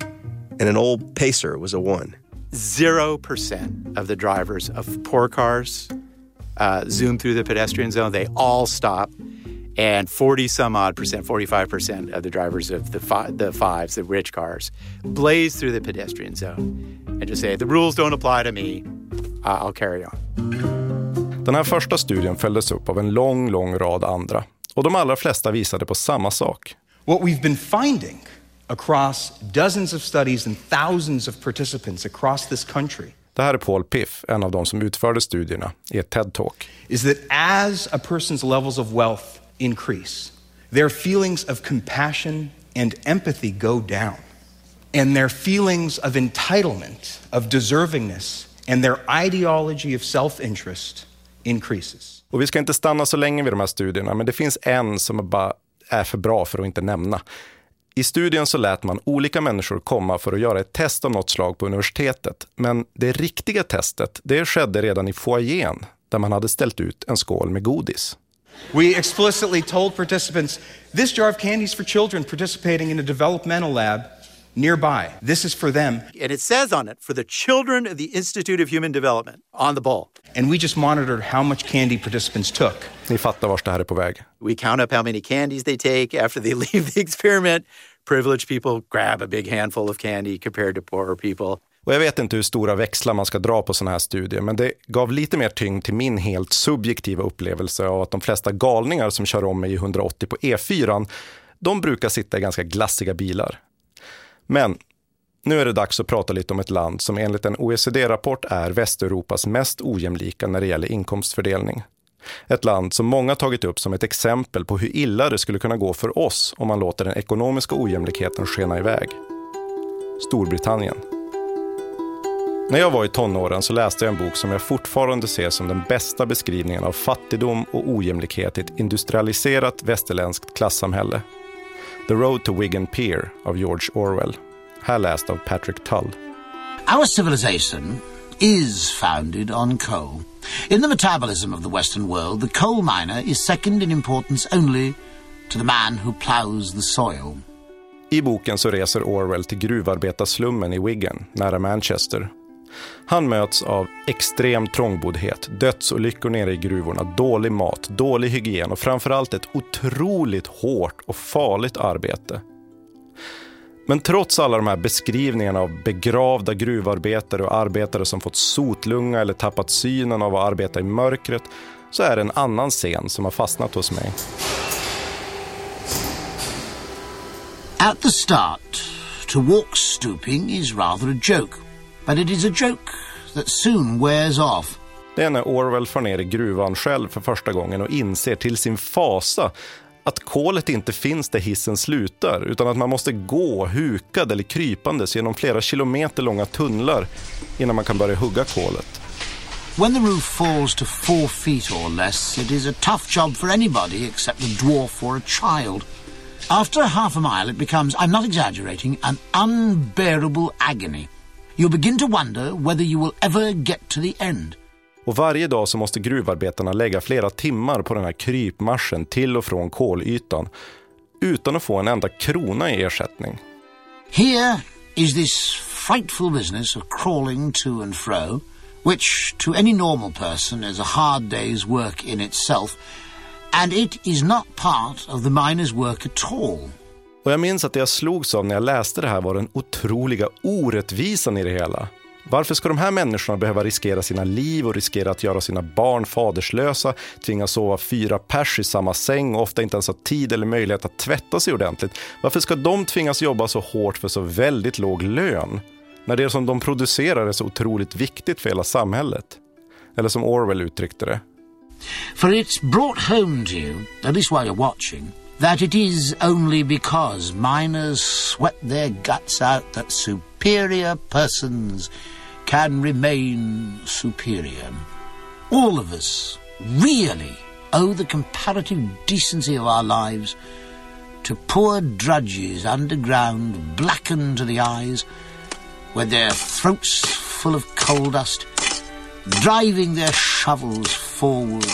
and an old Pacer was a 1. 0% of the drivers of poor cars uh, zoom through the pedestrian zone. They all stop. And 40 some odd percent, 45% of the drivers of the, fi- the fives, the rich cars, blaze through the pedestrian zone and just say, the rules don't apply to me. Uh, I'll carry on. Den här första studien följdes upp av en lång, lång rad andra. Och de allra flesta visade på samma sak. What we've been finding across dozens of studies and thousands of participants across this country Det här är Paul Piff, en av de som utförde studierna, i ett TED-talk. is that as a person's levels of wealth increase, their feelings of compassion and empathy go down. And their feelings of entitlement, of deservingness, and their ideology of self-interest increases. Och vi ska inte stanna så länge vid de här studierna, men det finns en som bara är för bra för att inte nämna. I studien så lät man olika människor komma för att göra ett test av något slag på universitetet. Men det riktiga testet, det skedde redan i foajén där man hade ställt ut en skål med godis. We explicitly told participants this jar of candies for children participating in a developmental lab nearby. This is for them. And it says on it, for the children of the Institute of Human Development, on the bowl. And we just monitored how much candy participants took. Ni fattar vart det här är på väg. We count up how many candies they take after they leave the experiment. Privileged people grab a big handful of candy compared to poorer people. Och jag vet inte hur stora växlar man ska dra på sådana här studier, men det gav lite mer tyngd till min helt subjektiva upplevelse av att de flesta galningar som kör om mig i 180 på E4, de brukar sitta i ganska glassiga bilar. Men nu är det dags att prata lite om ett land som enligt en OECD-rapport är Västeuropas mest ojämlika när det gäller inkomstfördelning. Ett land som många tagit upp som ett exempel på hur illa det skulle kunna gå för oss om man låter den ekonomiska ojämlikheten skena iväg. Storbritannien. När jag var i tonåren så läste jag en bok som jag fortfarande ser som den bästa beskrivningen av fattigdom och ojämlikhet i ett industrialiserat västerländskt klassamhälle. The Road to Wigan Pier av George Orwell. Här läst av Patrick Tull. Our civilization is founded on coal. In the metabolism of the Western world, the coal miner is second in importance only to the man who plows the soil. I boken så reser Orwell till gruvarbetarslummen i Wigan, nära Manchester. Han möts av extrem trångboddhet, dödsolyckor nere i gruvorna, dålig mat, dålig hygien och framförallt ett otroligt hårt och farligt arbete. Men trots alla de här beskrivningarna av begravda gruvarbetare och arbetare som fått sotlunga eller tappat synen av att arbeta i mörkret så är det en annan scen som har fastnat hos mig. At the start, to walk stooping is rather a joke, but it is a joke that soon wears off. Det är när Orwell får ner i gruvan själv för första gången och inser till sin fasa att kolet inte finns där hissen slutar utan att man måste gå hukad eller krypandes genom flera kilometer långa tunnlar innan man kan börja hugga kolet. When the roof falls to four feet or less, it is a tough job for anybody except a dwarf or a child. After half a mile, it becomes, I'm not exaggerating, an unbearable agony. You begin to wonder whether you will ever get to the end. Och varje dag så måste gruvarbetarna lägga flera timmar på den här krypmarschen till och från kolytan utan att få en enda krona i ersättning. Here is this frightful business of crawling to and fro, which to any normal person is a hard day's work in itself, and it is not part of the miner's work at all. Och jag minns att det jag slogs av när jag läste det här var den otroliga orättvisan i det hela. Varför ska de här människorna behöva riskera sina liv och riskera att göra sina barn faderslösa, tvingas sova fyra pers i samma säng och ofta inte ens ha tid eller möjlighet att tvätta sig ordentligt? Varför ska de tvingas jobba så hårt för så väldigt låg lön? När det som de producerar är så otroligt viktigt för hela samhället. Eller som Orwell uttryckte det. For it's brought home to you, at least while you're watching, that it is only because miners sweat their guts out that superior persons can remain superior. All of us really owe the comparative decency of our lives to poor drudges underground, blackened to the eyes, with their throats full of coal dust, driving their shovels forward.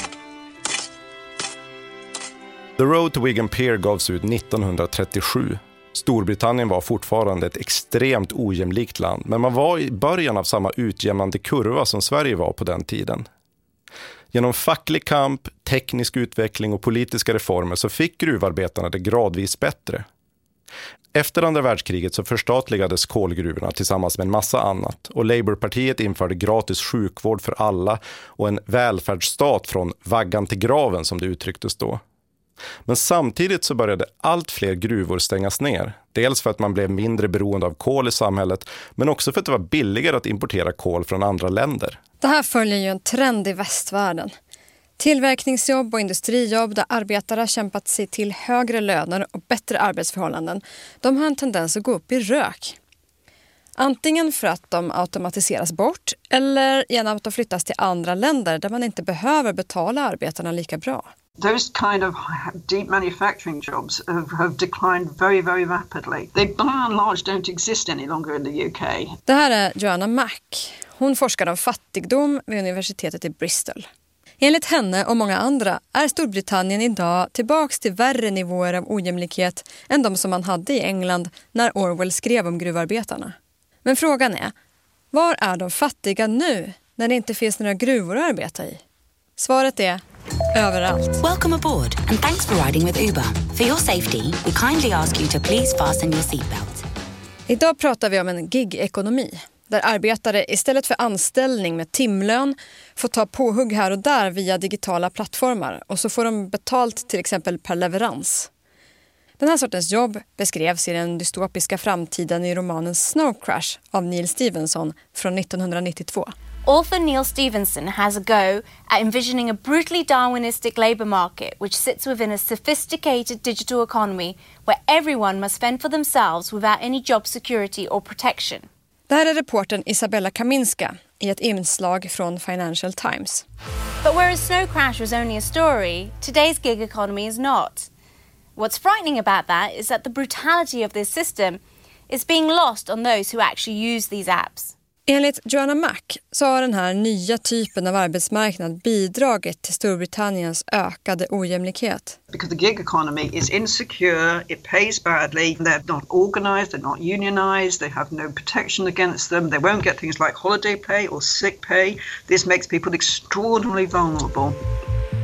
The Road to Wigan Pier gavs ut 1937. Storbritannien var fortfarande ett extremt ojämlikt land, men man var i början av samma utjämnande kurva som Sverige var på den tiden. Genom facklig kamp, teknisk utveckling och politiska reformer så fick gruvarbetarna det gradvis bättre. Efter andra världskriget så förstatligades kolgruvorna tillsammans med en massa annat och Labourpartiet införde gratis sjukvård för alla och en välfärdsstat från vaggan till graven som det uttrycktes då. Men samtidigt så började allt fler gruvor stängas ner. Dels för att man blev mindre beroende av kol i samhället, men också för att det var billigare att importera kol från andra länder. Det här följer ju en trend i västvärlden. Tillverkningsjobb och industrijobb där arbetare kämpat sig till högre löner och bättre arbetsförhållanden, de har en tendens att gå upp i rök. Antingen för att de automatiseras bort eller genom att de flyttas till andra länder där man inte behöver betala arbetarna lika bra. Those kind of deep manufacturing jobs have, have declined very, very rapidly. They by and large don't exist any longer in the UK. Det här är Joanna Mack. Hon forskar om fattigdom vid universitetet i Bristol. Enligt henne och många andra är Storbritannien idag tillbaks till värre nivåer av ojämlikhet än de som man hade i England när Orwell skrev om gruvarbetarna. Men frågan är, var är de fattiga nu när det inte finns några gruvor att arbeta i? Svaret är överallt. Welcome aboard and thanks for riding with Uber. For your safety, we kindly ask you to please fasten your seatbelt. Idag pratar vi om en gig-ekonomi där arbetare istället för anställning med timlön får ta påhugg här och där via digitala plattformar och så får de betalt till exempel per leverans. Den här sortens jobb beskrevs i den dystopiska framtiden i romanen Snow Crash av Neil Stevenson från 1992. Author Neil Stevenson has a go at envisioning a brutally Darwinistic labour market which sits within a sophisticated digital economy where everyone must fend for themselves without any job security or protection. Det här är reportern Isabella Kaminska i ett inslag från Financial Times. But whereas Snow Crash was only a story, today's gig economy is not. What's frightening about that is that the brutality of this system is being lost on those who actually use these apps. Enligt Joanna Mack så har den här nya typen av arbetsmarknad bidragit till Storbritanniens ökade ojämlikhet. Because the gig economy is insecure, it pays badly, they're not organised, they're not unionised, they have no protection against them, they won't get things like holiday pay or sick pay. This makes people extraordinarily vulnerable.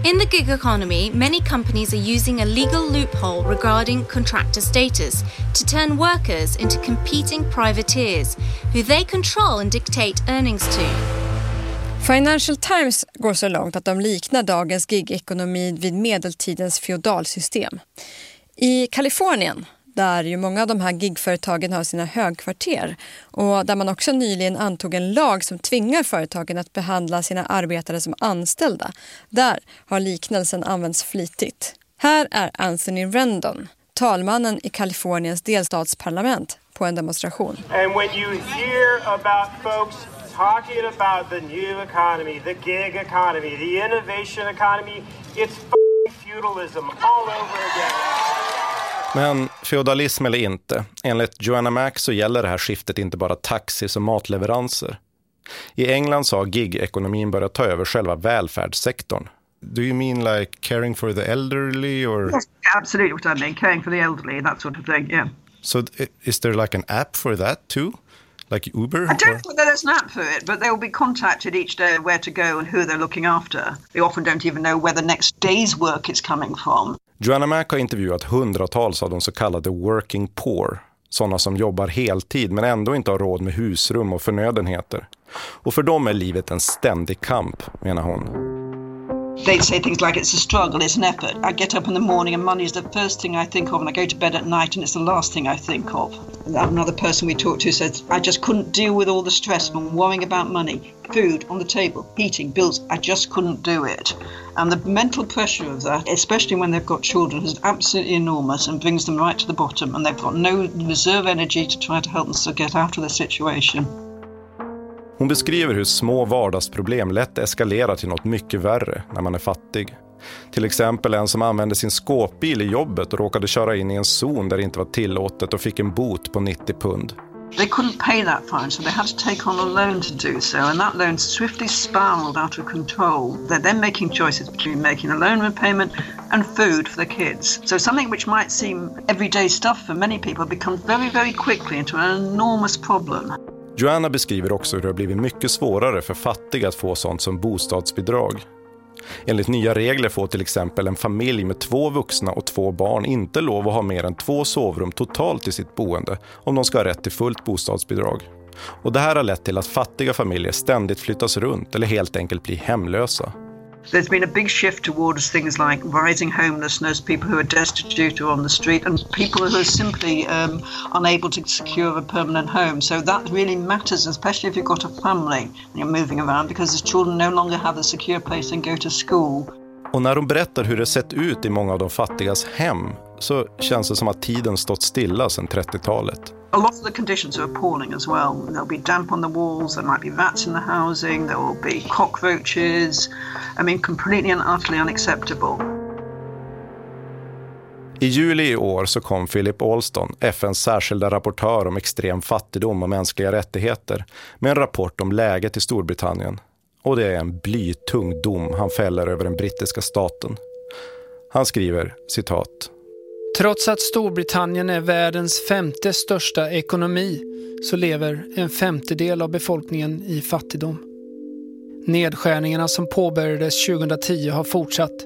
In the gig economy, many companies are using a legal loophole regarding contractor status to turn workers into competing privateers who they control and dictate earnings to. Financial Times går så långt att de liknar dagens gigekonomi vid medeltidens feodalsystem. I Kalifornien där ju många av de här gigföretagen har sina högkvarter och där man också nyligen antog en lag som tvingar företagen att behandla sina arbetare som anställda. Där har liknelsen använts flitigt. Här är Anthony Rendon, talmannen i Kaliforniens delstatsparlament på en demonstration. And when you hear about folks talking about the new economy, the gig economy, the innovation economy, it's feudalism all over again. Men feodalism eller inte, enligt Joanna Mack så gäller det här skiftet inte bara taxis och matleveranser. I England så har gig-ekonomin börjat ta över själva välfärdssektorn. Do you mean like caring for the elderly or? Yes, absolutely what I mean, caring for the elderly, that sort of thing, yeah. So is there like an app for that too? Like Uber? I don't or? think there's an app for it, but they will be contacted each day where to go and who they're looking after. They often don't even know where the next day's work is coming from. Joanna Mack har intervjuat hundratals av de så kallade working poor, sådana som jobbar heltid men ändå inte har råd med husrum och förnödenheter. Och för dem är livet en ständig kamp, menar hon. They say things like it's a struggle, it's an effort. I get up in the morning and money is the first thing I think of, and I go to bed at night and it's the last thing I think of. Another person we talked to said, I just couldn't deal with all the stress from worrying about money, food on the table, heating, bills. I just couldn't do it. And the mental pressure of that, especially when they've got children, is absolutely enormous and brings them right to the bottom, and they've got no reserve energy to try to help them to get out of the situation. Hon beskriver hur små vardagsproblem lätt eskalerar till något mycket värre när man är fattig. Till exempel en som använde sin skåpbil i jobbet och råkade köra in i en zon där det inte var tillåtet och fick en bot på 90 pund. They couldn't pay that fine, so they had to take on a loan to do so, and that loan swiftly spiraled out of control. They're then making choices between making a loan repayment and food for the kids. So something which might seem everyday stuff for many people becomes very, very quickly into an enormous problem. Joanna beskriver också hur det har blivit mycket svårare för fattiga att få sånt som bostadsbidrag. Enligt nya regler får till exempel en familj med två vuxna och två barn inte lov att ha mer än två sovrum totalt i sitt boende om de ska ha rätt till fullt bostadsbidrag. Och det här har lett till att fattiga familjer ständigt flyttas runt eller helt enkelt blir hemlösa. There's been a big shift towards things like rising homelessness, people who are destitute or on the street, and people who are simply um, unable to secure a permanent home. So that really matters, especially if you've got a family and you're moving around, because the children no longer have a secure place and go to school. Och när hon berättar hur det sett ut i många av de fattigas hem så känns det som att tiden stått stilla sedan 30-talet. A lot of the conditions are appalling as well. There'll be damp on the walls, there might be rats in the housing, there will be cockroaches. I mean, completely and utterly unacceptable. I juli i år så kom Philip Alston, FNs särskilda rapportör om extrem fattigdom och mänskliga rättigheter, med en rapport om läget i Storbritannien. Och det är en blytung dom han fäller över den brittiska staten. Han skriver, citat. Trots att Storbritannien är världens femte största ekonomi så lever en femtedel av befolkningen i fattigdom. Nedskärningarna som påbörjades 2010 har fortsatt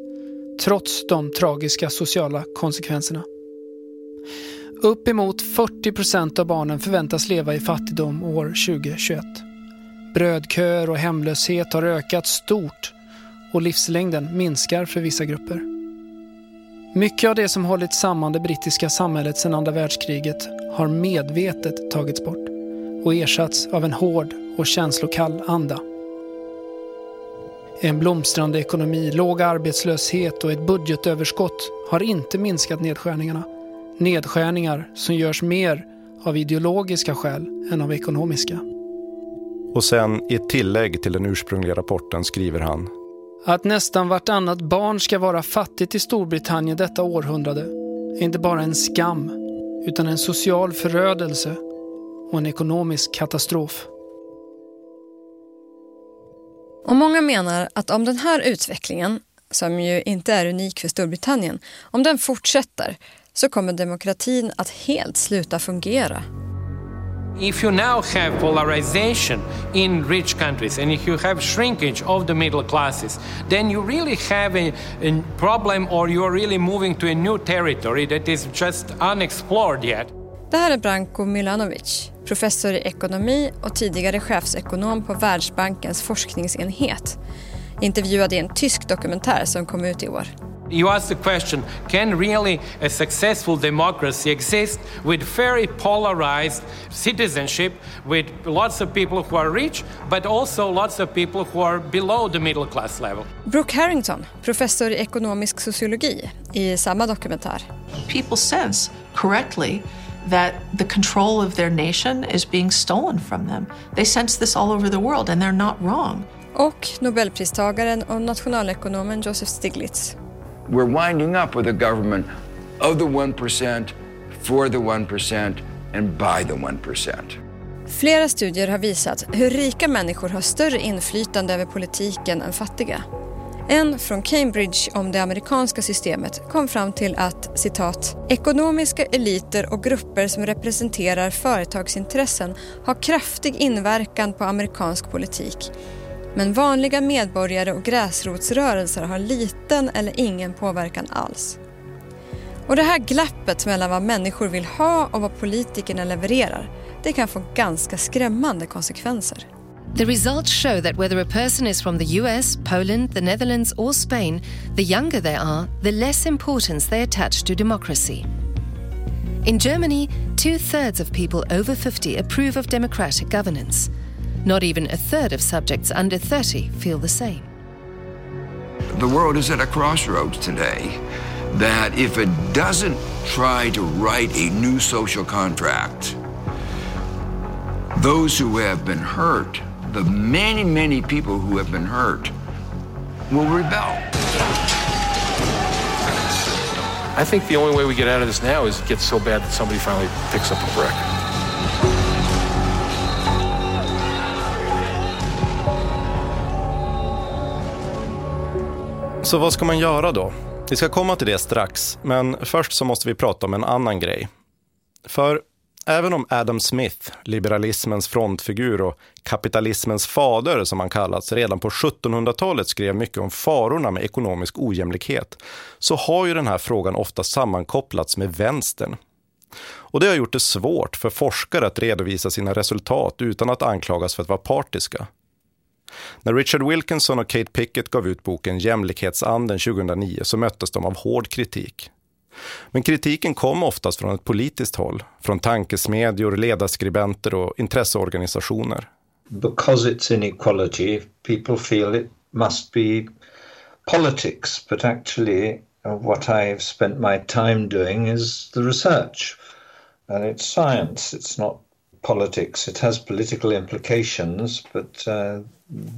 trots de tragiska sociala konsekvenserna. Uppemot 40 procent av barnen förväntas leva i fattigdom år 2021. Brödköer och hemlöshet har ökat stort och livslängden minskar för vissa grupper. Mycket av det som hållit samman det brittiska samhället sedan andra världskriget har medvetet tagits bort och ersatts av en hård och känslokall anda. En blomstrande ekonomi, låg arbetslöshet och ett budgetöverskott har inte minskat nedskärningarna. Nedskärningar som görs mer av ideologiska skäl än av ekonomiska. Och sen i ett tillägg till den ursprungliga rapporten skriver han att nästan vartannat barn ska vara fattigt i Storbritannien detta århundrade är inte bara en skam utan en social förödelse och en ekonomisk katastrof. Och många menar att om den här utvecklingen, som ju inte är unik för Storbritannien, om den fortsätter så kommer demokratin att helt sluta fungera. If you now have polarization in rich countries and if you have shrinkage of the middle classes, then you really have a, a problem or you're really moving to a new territory that is just unexplored yet. Det här är Branko Milanovic, professor i ekonomi och tidigare chefsekonom på Världsbankens forskningsenhet. Intervjuad i en tysk dokumentär som kom ut i år. You ask the question can really a successful democracy exist with very polarized citizenship, with lots of people who are rich, but also lots of people who are below the middle class level? Brooke Harrington, professor i ekonomisk sociologi, i samma dokumentär. People sense correctly that the control of their nation is being stolen from them. They sense this all over the world and they're not wrong. Och Nobelpristagaren och nationalekonomen Joseph Stiglitz. We're winding up with a government of the 1%, for the 1%, and by the 1%. Flera studier har visat hur rika människor har större inflytande över politiken än fattiga. En från Cambridge om det amerikanska systemet kom fram till att citat, ekonomiska eliter och grupper som representerar företagsintressen har kraftig inverkan på amerikansk politik. Men vanliga medborgare och gräsrotsrörelser har liten eller ingen påverkan alls. Och det här glappet mellan vad människor vill ha och vad politikerna levererar, det kan få ganska skrämmande konsekvenser. The results show that whether a person is from the US, Poland, the Netherlands, or Spain, the younger they are, the less importance they attach to democracy. In Germany, two thirds of people over 50 approve of democratic governance. Not even a third of subjects under 30 feel the same. The world is at a crossroads today that if it doesn't try to write a new social contract, those who have been hurt, the many, many people who have been hurt, will rebel. I think the only way we get out of this now is it gets so bad that somebody finally picks up a brick. Så vad ska man göra då? Vi ska komma till det strax, men först så måste vi prata om en annan grej. För även om Adam Smith, liberalismens frontfigur och kapitalismens fader som han kallats, redan på 1700-talet skrev mycket om farorna med ekonomisk ojämlikhet, så har ju den här frågan ofta sammankopplats med vänstern. Och det har gjort det svårt för forskare att redovisa sina resultat utan att anklagas för att vara partiska. När Richard Wilkinson och Kate Pickett gav ut boken Jämlikhetsanden 2009 så möttes de av hård kritik. Men kritiken kom oftast från ett politiskt håll, från tankesmedjor, ledarskribenter och intresseorganisationer. Because it's inequality, people feel it must be politics, but actually uh, what I've spent my time doing is the research. And it's science, it's not politics. It has political implications, but uh,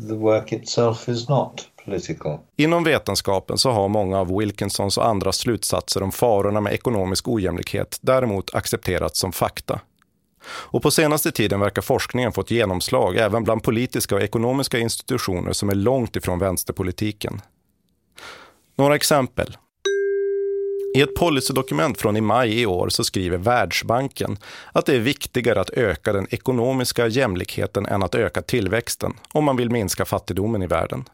the work itself is not political. Inom vetenskapen så har många av Wilkinsons och andra slutsatser om farorna med ekonomisk ojämlikhet däremot accepterats som fakta. Och på senaste tiden verkar forskningen fått genomslag även bland politiska och ekonomiska institutioner som är långt ifrån vänsterpolitiken. Några exempel. I ett policydokument från i maj i år så skriver Världsbanken att det är viktigare att öka den ekonomiska jämlikheten än att öka tillväxten om man vill minska fattigdomen i världen.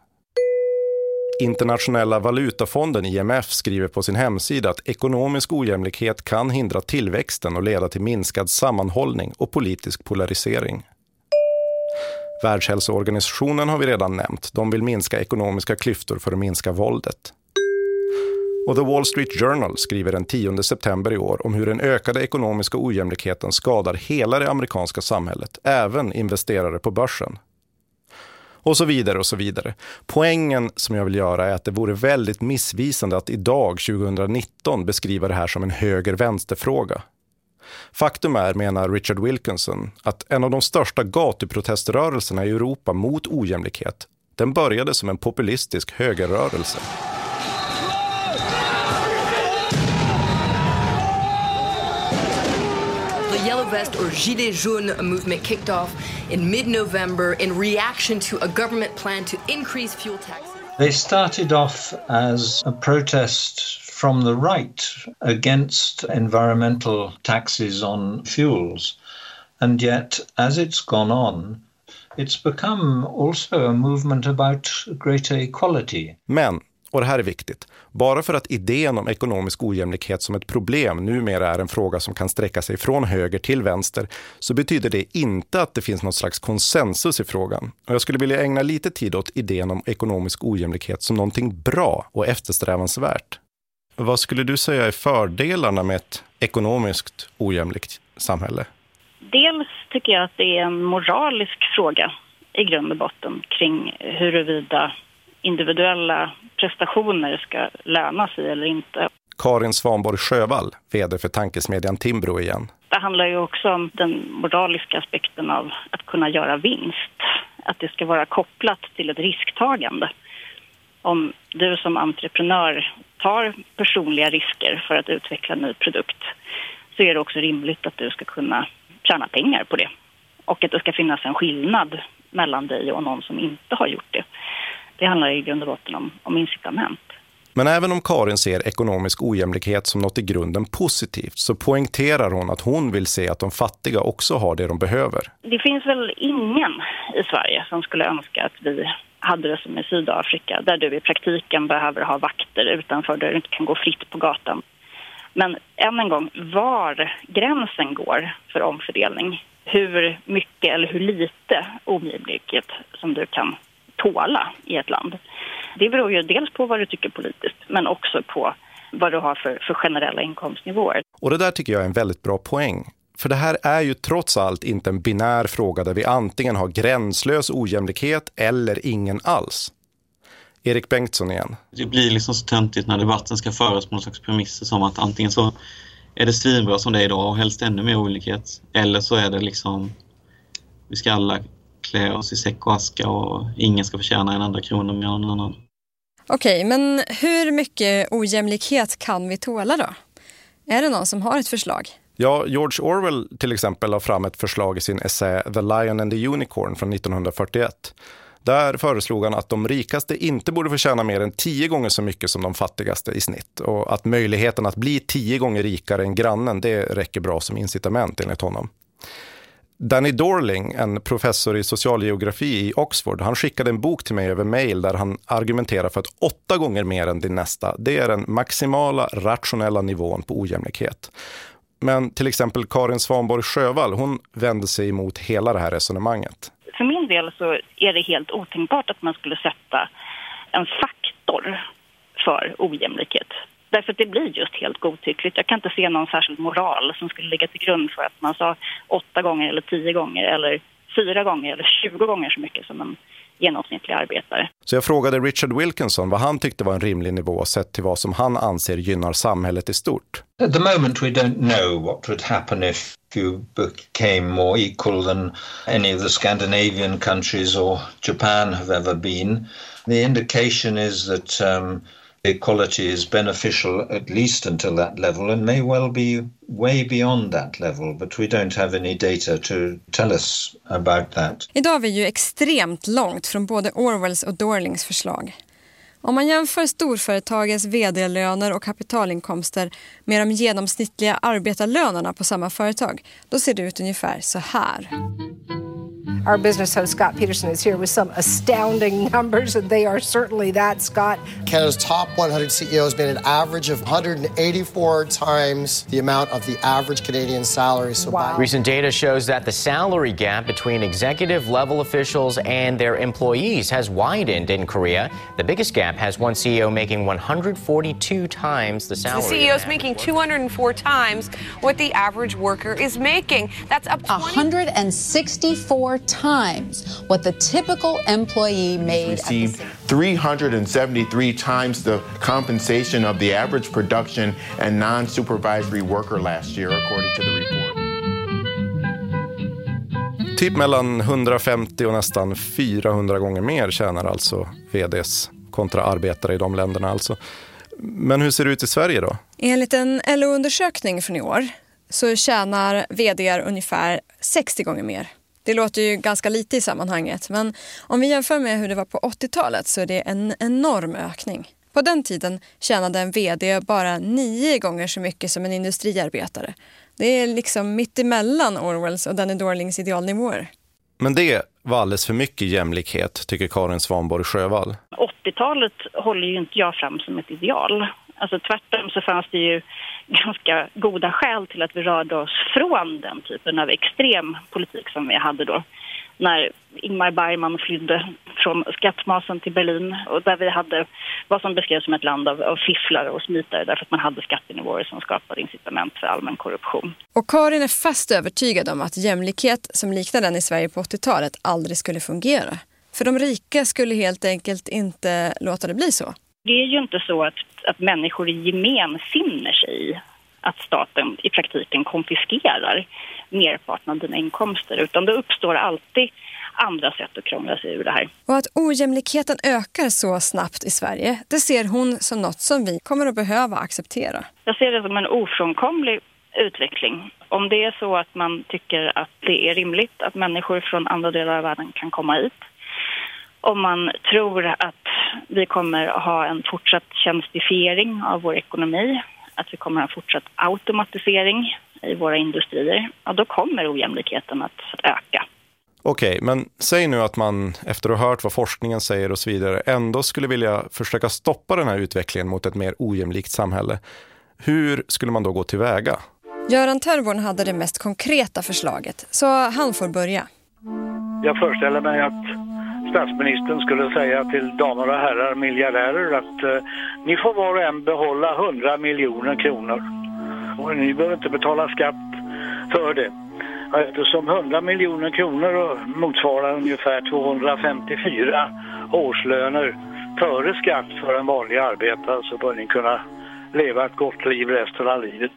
Internationella valutafonden IMF skriver på sin hemsida att ekonomisk ojämlikhet kan hindra tillväxten och leda till minskad sammanhållning och politisk polarisering. Världshälsoorganisationen har vi redan nämnt. De vill minska ekonomiska klyftor för att minska våldet. Och The Wall Street Journal skriver den 10 september i år om hur den ökade ekonomiska ojämlikheten skadar hela det amerikanska samhället, även investerare på börsen. Och så vidare och så vidare. Poängen som jag vill göra är att det vore väldigt missvisande att idag, 2019, beskriva det här som en höger-vänsterfråga. Faktum är, menar Richard Wilkinson, att en av de största gatuproteströrelserna i Europa mot ojämlikhet, den började som en populistisk högerrörelse. Yellow vest or Gilets jaunes movement kicked off in mid November in reaction to a government plan to increase fuel taxes. They started off as a protest from the right against environmental taxes on fuels. And yet, as it's gone on, it's become also a movement about greater equality. Men Och det här är viktigt. Bara för att idén om ekonomisk ojämlikhet som ett problem numera är en fråga som kan sträcka sig från höger till vänster så betyder det inte att det finns någon slags konsensus i frågan. Och jag skulle vilja ägna lite tid åt idén om ekonomisk ojämlikhet som någonting bra och eftersträvansvärt. Vad skulle du säga är fördelarna med ett ekonomiskt ojämlikt samhälle? Dels tycker jag att det är en moralisk fråga i grund och botten kring huruvida individuella prestationer ska löna sig eller inte. Karin Svanborg Sjövall, vd för tankesmedjan Timbro igen. Det handlar ju också om den moraliska aspekten av att kunna göra vinst. Att det ska vara kopplat till ett risktagande. Om du som entreprenör tar personliga risker för att utveckla en ny produkt så är det också rimligt att du ska kunna tjäna pengar på det. Och att det ska finnas en skillnad mellan dig och någon som inte har gjort det. Det handlar i grund och botten om, om incitament. Men även om Karin ser ekonomisk ojämlikhet som något i grunden positivt så poängterar hon att hon vill se att de fattiga också har det de behöver. Det finns väl ingen i Sverige som skulle önska att vi hade det som i Sydafrika där du i praktiken behöver ha vakter utanför där du inte kan gå fritt på gatan. Men än en gång, var gränsen går för omfördelning, hur mycket eller hur lite ojämlikhet som du kan tåla i ett land. Det beror ju dels på vad du tycker politiskt men också på vad du har för, för generella inkomstnivåer. Och det där tycker jag är en väldigt bra poäng. För det här är ju trots allt inte en binär fråga där vi antingen har gränslös ojämlikhet eller ingen alls. Erik Bengtsson igen. Det blir liksom så töntigt när debatten ska föras på någon slags premisser som att antingen så är det svinbra som det är idag och helst ännu mer olikhet. Eller så är det liksom vi ska alla klä oss i säck och aska och ingen ska förtjäna en enda krona mer än någon annan. Okej, men hur mycket ojämlikhet kan vi tåla då? Är det någon som har ett förslag? Ja, George Orwell till exempel la fram ett förslag i sin essä The Lion and the Unicorn från 1941. Där föreslog han att de rikaste inte borde få tjäna mer än tio gånger så mycket som de fattigaste i snitt. Och att möjligheten att bli tio gånger rikare än grannen, det räcker bra som incitament enligt honom. Danny Dorling, en professor i socialgeografi i Oxford, han skickade en bok till mig över mail där han argumenterar för att åtta gånger mer än din nästa, det är den maximala rationella nivån på ojämlikhet. Men till exempel Karin Svanborg Sjövall, hon vände sig emot hela det här resonemanget. För min del så är det helt otänkbart att man skulle sätta en faktor för ojämlikhet. Därför att det blir just helt godtyckligt. Jag kan inte se någon särskild moral som skulle ligga till grund för att man sa åtta gånger eller tio gånger eller fyra gånger eller tjugo gånger så mycket som en genomsnittlig arbetare. Så jag frågade Richard Wilkinson vad han tyckte var en rimlig nivå sett till vad som han anser gynnar samhället i stort. At the moment, we don't know what would happen if you became more equal than any of the Scandinavian countries or Japan have ever been. The indication is that um, equality is beneficial at least until that level and may well be way beyond that level, but we don't have any data to tell us about that. Idag är vi ju extremt långt från både Orwells och Dorlings förslag. Om man jämför storföretagens vd-löner och kapitalinkomster med de genomsnittliga arbetarlönerna på samma företag, då ser det ut ungefär så här. Our business host Scott Peterson is here with some astounding numbers, and they are certainly that, Scott. Canada's top 100 CEOs made an average of 184 times the amount of the average Canadian salary. So wow. Recent data shows that the salary gap between executive level officials and their employees has widened in Korea. The biggest gap has one CEO making 142 times the salary. The CEO is making 204 times what the average worker is making. That's up 20- 164 times what the typical employee made. Received 373 times the compensation of the average production and non-supervisory worker last year, according to the report. Typ mellan 150 och nästan 400 gånger mer tjänar alltså vds kontra arbetare i de länderna alltså. Men hur ser det ut i Sverige då? Enligt en LO-undersökning från i år så tjänar vd ungefär 60 gånger mer. Det låter ju ganska lite i sammanhanget, men om vi jämför med hur det var på 80-talet så är det en enorm ökning. På den tiden tjänade en vd bara nio gånger så mycket som en industriarbetare. Det är liksom mitt emellan Orwells och Danny Dorlings idealnivåer. Men det var alldeles för mycket jämlikhet, tycker Karin Svanborg Sjövall. 80-talet håller ju inte jag fram som ett ideal. Alltså tvärtom så fanns det ju ganska goda skäl till att vi rörde oss från den typen av extrem politik som vi hade då. När Ingmar Bergman flydde från skattmasen till Berlin och där vi hade vad som beskrevs som ett land av, av fifflare och smitare därför att man hade skattenivåer som skapade incitament för allmän korruption. Och Karin är fast övertygad om att jämlikhet som liknar den i Sverige på 80-talet aldrig skulle fungera. För de rika skulle helt enkelt inte låta det bli så. Det är ju inte så att, att människor i gemen finner sig i att staten i praktiken konfiskerar merparten av dina inkomster utan det uppstår alltid andra sätt att krångla sig ur det här. Och att ojämlikheten ökar så snabbt i Sverige, det ser hon som något som vi kommer att behöva acceptera. Jag ser det som en ofrånkomlig utveckling. Om det är så att man tycker att det är rimligt att människor från andra delar av världen kan komma hit om man tror att vi kommer att ha en fortsatt tjänstifiering av vår ekonomi, att vi kommer att ha en fortsatt automatisering i våra industrier, ja, då kommer ojämlikheten att öka. Okej, okay, men säg nu att man efter att ha hört vad forskningen säger och så vidare ändå skulle vilja försöka stoppa den här utvecklingen mot ett mer ojämlikt samhälle. Hur skulle man då gå tillväga? Göran Törborn hade det mest konkreta förslaget, så han får börja. Jag föreställer mig att statsministern skulle säga till damer och herrar miljardärer att eh, ni får var och en behålla 100 miljoner kronor. Och ni behöver inte betala skatt för det. Eftersom 100 miljoner kronor motsvarar ungefär 254 årslöner före skatt för en vanlig arbetare så bör ni kunna leva ett gott liv resten av livet.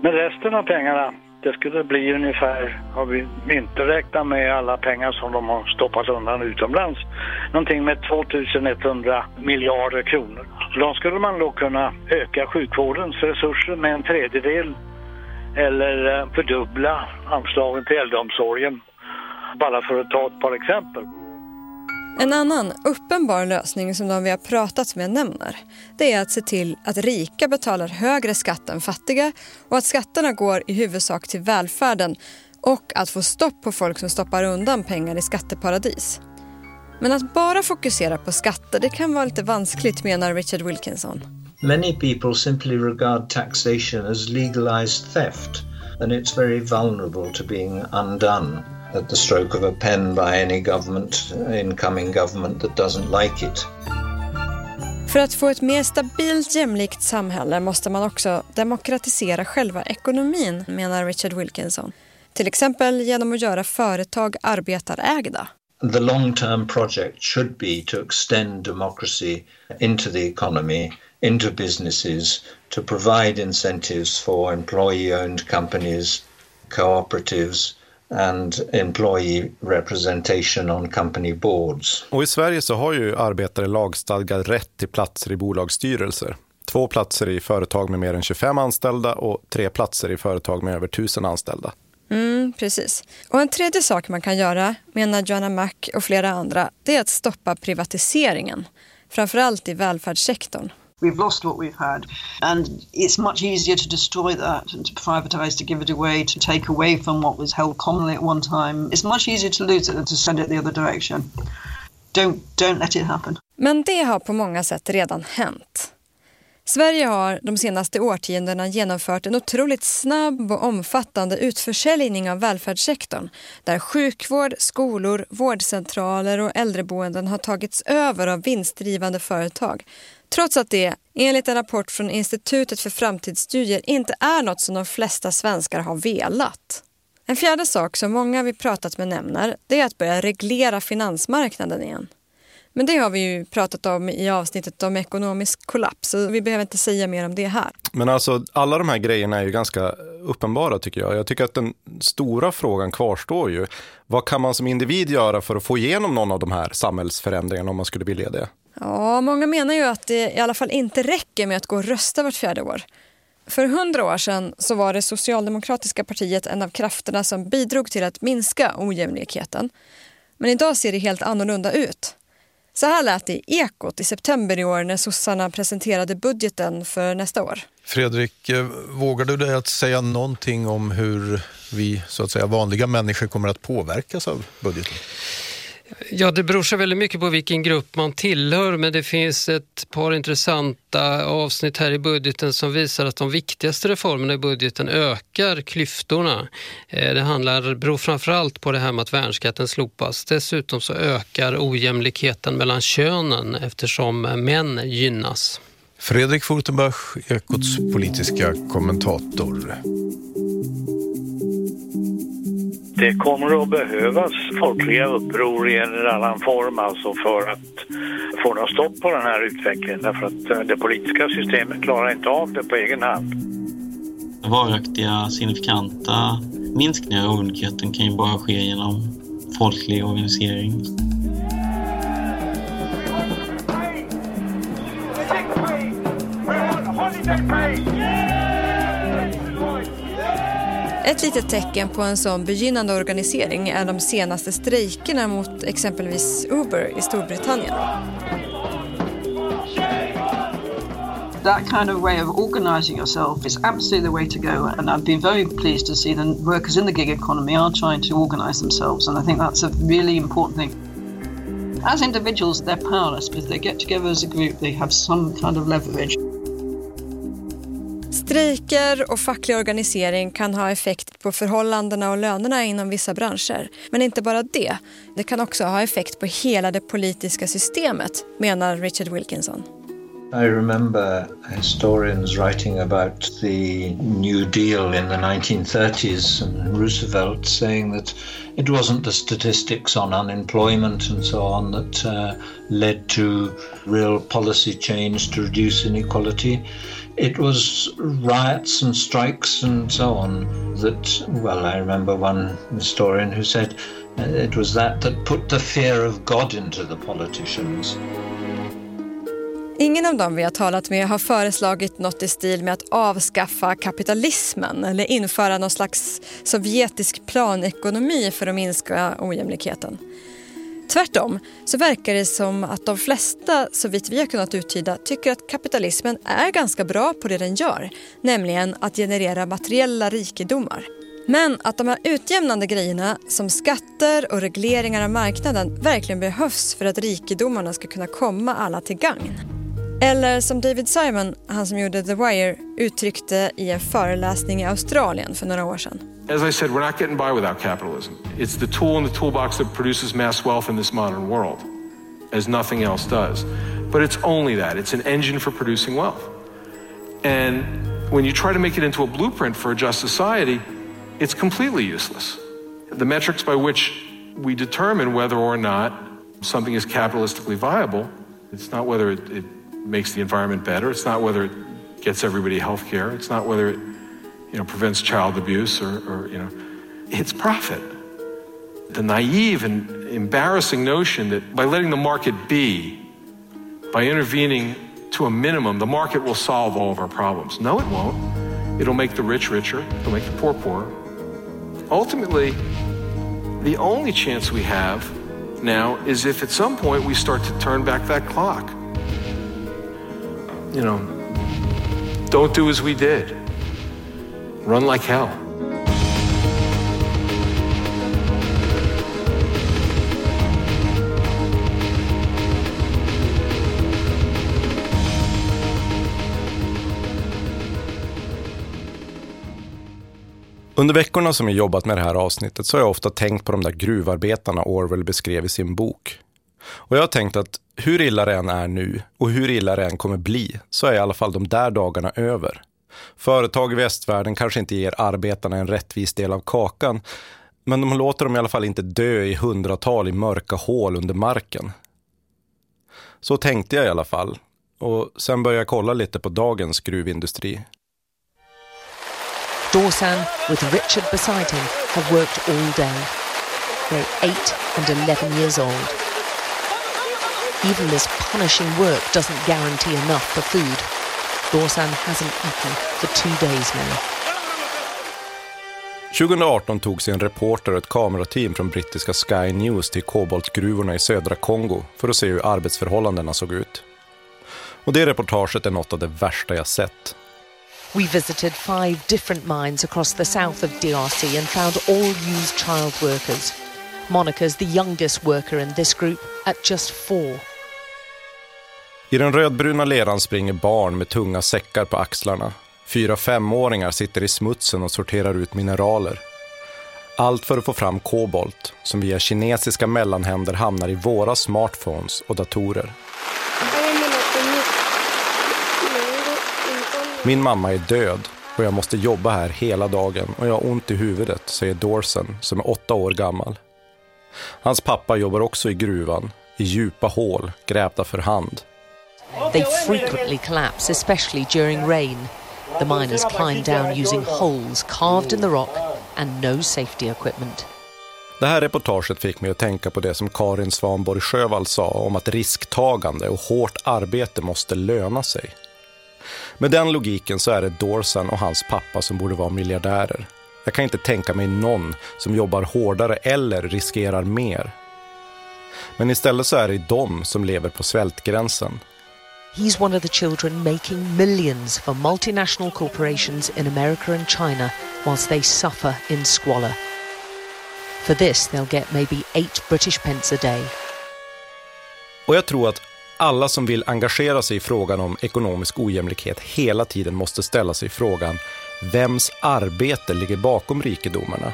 Men resten av pengarna det skulle bli ungefär, har vi inte räknat med alla pengar som de har stoppat undan utomlands, någonting med 2100 miljarder kronor. Då skulle man då kunna öka sjukvårdens resurser med en tredjedel eller eh, fördubbla anslagen till äldreomsorgen. Bara för att ta ett par exempel. En annan uppenbar lösning som de vi har pratat med nämner det är att se till att rika betalar högre skatt än fattiga och att skatterna går i huvudsak till välfärden och att få stopp på folk som stoppar undan pengar i skatteparadis. Men att bara fokusera på skatter det kan vara lite vanskligt menar Richard Wilkinson. Many people simply regard taxation as legalized theft and it's very vulnerable to being undone at the stroke of a pen by any government, incoming government that doesn't like it. För att få ett mer stabilt jämlikt samhälle måste man också demokratisera själva ekonomin, menar Richard Wilkinson. Till exempel genom att göra företag arbetarägda. The long term project should be to extend democracy into the economy, into businesses, to provide incentives for employee owned companies, cooperatives, and employee representation on company boards. Och i Sverige så har ju arbetare lagstadgad rätt till platser i bolagsstyrelser. Två platser i företag med mer än 25 anställda och tre platser i företag med över 1000 anställda. Mm, precis. Och en tredje sak man kan göra, menar Joanna Mack och flera andra, det är att stoppa privatiseringen. Framförallt i välfärdssektorn. We've lost what we've had, and it's much easier to destroy that and to privatize, to give it away, to take away from what was held commonly at one time. It's much easier to lose it than to send it the other direction. Don't, don't let it happen. Men det har på många sätt redan hänt. Sverige har de senaste årtiondena genomfört en otroligt snabb och omfattande utförsäljning av välfärdssektorn där sjukvård, skolor, vårdcentraler och äldreboenden har tagits över av vinstdrivande företag. Trots att det, enligt en rapport från Institutet för framtidsstudier, inte är något som de flesta svenskar har velat. En fjärde sak som många vi pratat med nämner det är att börja reglera finansmarknaden igen. Men det har vi ju pratat om i avsnittet om ekonomisk kollaps så vi behöver inte säga mer om det här. Men alltså alla de här grejerna är ju ganska uppenbara tycker jag. Jag tycker att den stora frågan kvarstår ju. Vad kan man som individ göra för att få igenom någon av de här samhällsförändringarna om man skulle vilja det? Ja, många menar ju att det i alla fall inte räcker med att gå och rösta vart fjärde år. För hundra år sedan så var det Socialdemokratiska partiet en av krafterna som bidrog till att minska ojämlikheten. Men idag ser det helt annorlunda ut. Så här lät det i Ekot i september i år när sossarna presenterade budgeten för nästa år. Fredrik, eh, vågar du dig att säga någonting om hur vi så att säga vanliga människor kommer att påverkas av budgeten? Ja, det beror sig väldigt mycket på vilken grupp man tillhör men det finns ett par intressanta avsnitt här i budgeten som visar att de viktigaste reformerna i budgeten ökar klyftorna. Eh, det handlar, beror framförallt på det här med att värnskatten slopas. Dessutom så ökar ojämlikheten mellan könen eftersom män gynnas. Fredrik Furtenbach, Ekots politiska kommentator. Det kommer att behövas folkliga uppror i en eller annan form alltså för att få något stopp på den här utvecklingen därför att eh, det politiska systemet klarar inte av det på egen hand. Varaktiga, signifikanta minskningar av ojämlikheten kan ju bara ske genom folklig organisering. Ett litet tecken på en sån begynnande organisering är de senaste strejkerna mot exempelvis Uber i Storbritannien. That kind of way of organising yourself is absolutely the way to go. And I've been very pleased to see the workers in the gig economy are trying to organise themselves. And I think that's a really important thing. As individuals, they're powerless, but if they get together as a group, they have some kind of leverage. Strejker och facklig organisering kan ha effekt på förhållandena och lönerna inom vissa branscher. Men inte bara det. Det kan också ha effekt på hela det politiska systemet, menar Richard Wilkinson. I remember historians writing about the New Deal in the 1930s and Roosevelt saying that it wasn't the statistics on unemployment and so on that uh, led to real policy change to reduce inequality. It was riots and strikes and so on that, well, I remember one historian who said uh, it was that that put the fear of God into the politicians. Ingen av dem vi har talat med har föreslagit något i stil med att avskaffa kapitalismen eller införa någon slags sovjetisk planekonomi för att minska ojämlikheten. Tvärtom så verkar det som att de flesta, så vitt vi har kunnat uttyda, tycker att kapitalismen är ganska bra på det den gör, nämligen att generera materiella rikedomar. Men att de här utjämnande grejerna som skatter och regleringar av marknaden verkligen behövs för att rikedomarna ska kunna komma alla till gagn. Eller som David Simon, han som gjorde The Wire, uttryckte i en föreläsning i Australien för några år sedan. As I said, we're not getting by without capitalism. It's the tool in the toolbox that produces mass wealth in this modern world, as nothing else does. But it's only that. It's an engine for producing wealth. And when you try to make it into a blueprint for a just society, it's completely useless. The metrics by which we determine whether or not something is capitalistically viable. It's not whether it, it makes the environment better. It's not whether it gets everybody health care. It's not whether it you know, prevents child abuse or, or you know, it's profit. The naive and embarrassing notion that by letting the market be, by intervening to a minimum, the market will solve all of our problems. No, it won't. It'll make the rich richer, it'll make the poor poorer. Ultimately, the only chance we have now is if at some point we start to turn back that clock. You know, don't do as we did. Run like hell. Under veckorna som jag jobbat med det här avsnittet så har jag ofta tänkt på de där gruvarbetarna Orwell beskrev i sin bok. Och jag har tänkt att hur illa det än är nu och hur illa det än kommer bli så är i alla fall de där dagarna över. Företag i västvärlden kanske inte ger arbetarna en rättvis del av kakan men de låter dem i alla fall inte dö i hundratal i mörka hål under marken. Så tänkte jag i alla fall. Och sen började jag kolla lite på dagens gruvindustri. Dawson, with Richard beside him, have worked all day. They're 8 and 11 years old. Even this punishing work doesn't guarantee enough for food. Dawson hasn't eaten for two days now. 2018 tog sig en reporter och ett kamerateam från brittiska Sky News till koboltgruvorna i södra Kongo för att se hur arbetsförhållandena såg ut. Och det reportaget är något av det värsta jag sett. We visited five different mines across the south of DRC and found all used child workers. Monica's the youngest worker in this group at just four. I den rödbruna leran springer barn med tunga säckar på axlarna. Fyra femåringar sitter i smutsen och sorterar ut mineraler. Allt för att få fram kobolt som via kinesiska mellanhänder hamnar i våra smartphones och datorer. Min mamma är död och jag måste jobba här hela dagen och jag har ont i huvudet, säger Dorsen som är åtta år gammal. Hans pappa jobbar också i gruvan, i djupa hål grävda för hand. They frequently collapse, especially during rain. The miners climb down using holes carved in the rock and no safety equipment. Det här reportaget fick mig att tänka på det som Karin Svanborg Sjövall sa om att risktagande och hårt arbete måste löna sig. Med den logiken så är det Dorsan och hans pappa som borde vara miljardärer. Jag kan inte tänka mig någon som jobbar hårdare eller riskerar mer. Men istället så är det de som lever på svältgränsen. He's one of the children making millions for multinational corporations in America and China whilst they suffer in squalor. For this, they'll get maybe 8 British pence a day. Och jag tror att alla som vill engagera sig i frågan om ekonomisk ojämlikhet hela tiden måste ställa sig frågan vems arbete ligger bakom rikedomarna?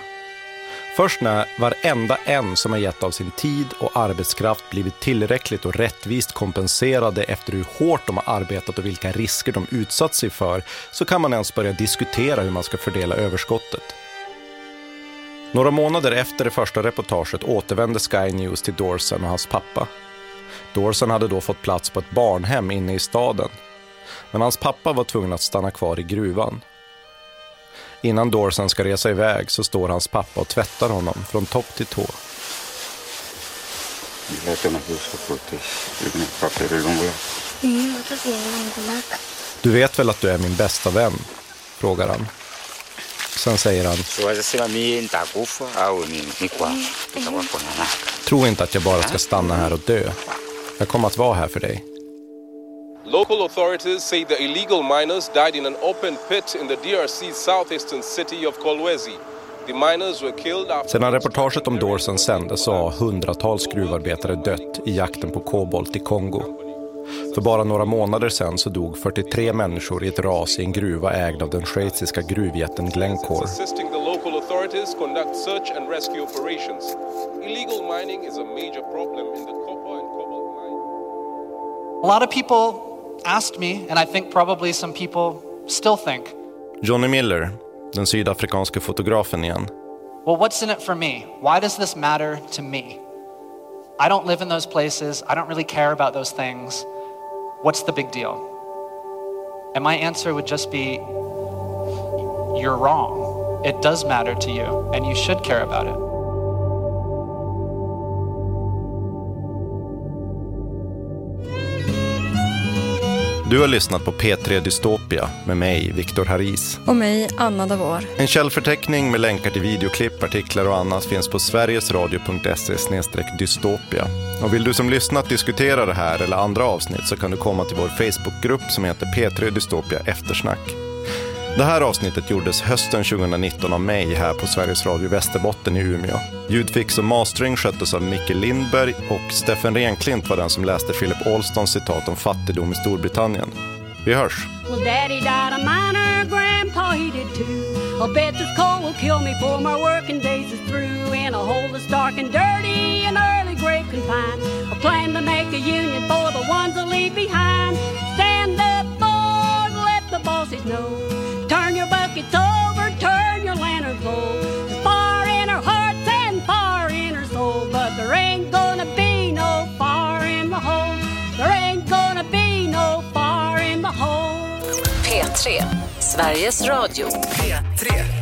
Först när varenda en som har gett av sin tid och arbetskraft blivit tillräckligt och rättvist kompenserade efter hur hårt de har arbetat och vilka risker de utsatt sig för så kan man ens börja diskutera hur man ska fördela överskottet. Några månader efter det första reportaget återvände Sky News till Dorsen och hans pappa. Dorsen hade då fått plats på ett barnhem inne i staden. Men hans pappa var tvungen att stanna kvar i gruvan. Innan Dorsen ska resa iväg så står hans pappa och tvättar honom från topp till tå. Du vet väl att du är min bästa vän? Frågar han. Sen säger han. Tro inte att jag bara ska stanna här och dö. Jag kommer att vara här för dig. Local authorities say the illegal miners died in an open pit in the DRC's southeastern city of Kolwezi. The miners were killed after... Sedan reportaget om Dorsen sändes så har hundratals gruvarbetare dött i jakten på kobolt i Kongo. För bara några månader sedan så dog 43 människor i ett ras i en gruva ägd av den schweiziska gruvjätten Glencore. A lot of people asked me, and I think probably some people still think, Johnny Miller, den sydafrikanske fotografen igen. well, what's in it for me? Why does this matter to me? I don't live in those places. I don't really care about those things. What's the big deal? And my answer would just be you're wrong. It does matter to you, and you should care about it. Du har lyssnat på P3 Dystopia med mig, Viktor Haris. Och mig, Anna Davor. En källförteckning med länkar till videoklipp, artiklar och annat finns på sverigesradio.se dystopia. Och vill du som lyssnat diskutera det här eller andra avsnitt så kan du komma till vår Facebookgrupp som heter P3 Dystopia Eftersnack. Det här avsnittet gjordes hösten 2019 av mig här på Sveriges Radio Västerbotten i Umeå. Ljudfix och mastering sköttes av Micke Lindberg och Steffen Renklint var den som läste Philip Alstons citat om fattigdom i Storbritannien. Vi hörs! Well, Daddy died a miner, Grandpa he did too. I bet this coal will kill me before my working days is through. In a hole that's dark and dirty, an early grave confined. I plan to make a union for the ones I leave behind. Stand up. Turn your buckets over, turn your lantern full. There's fire in her heart and fire in her soul, but there ain't gonna be no fire in the hole. There ain't gonna be no fire in the hole. P3, Sveriges Radio. P3.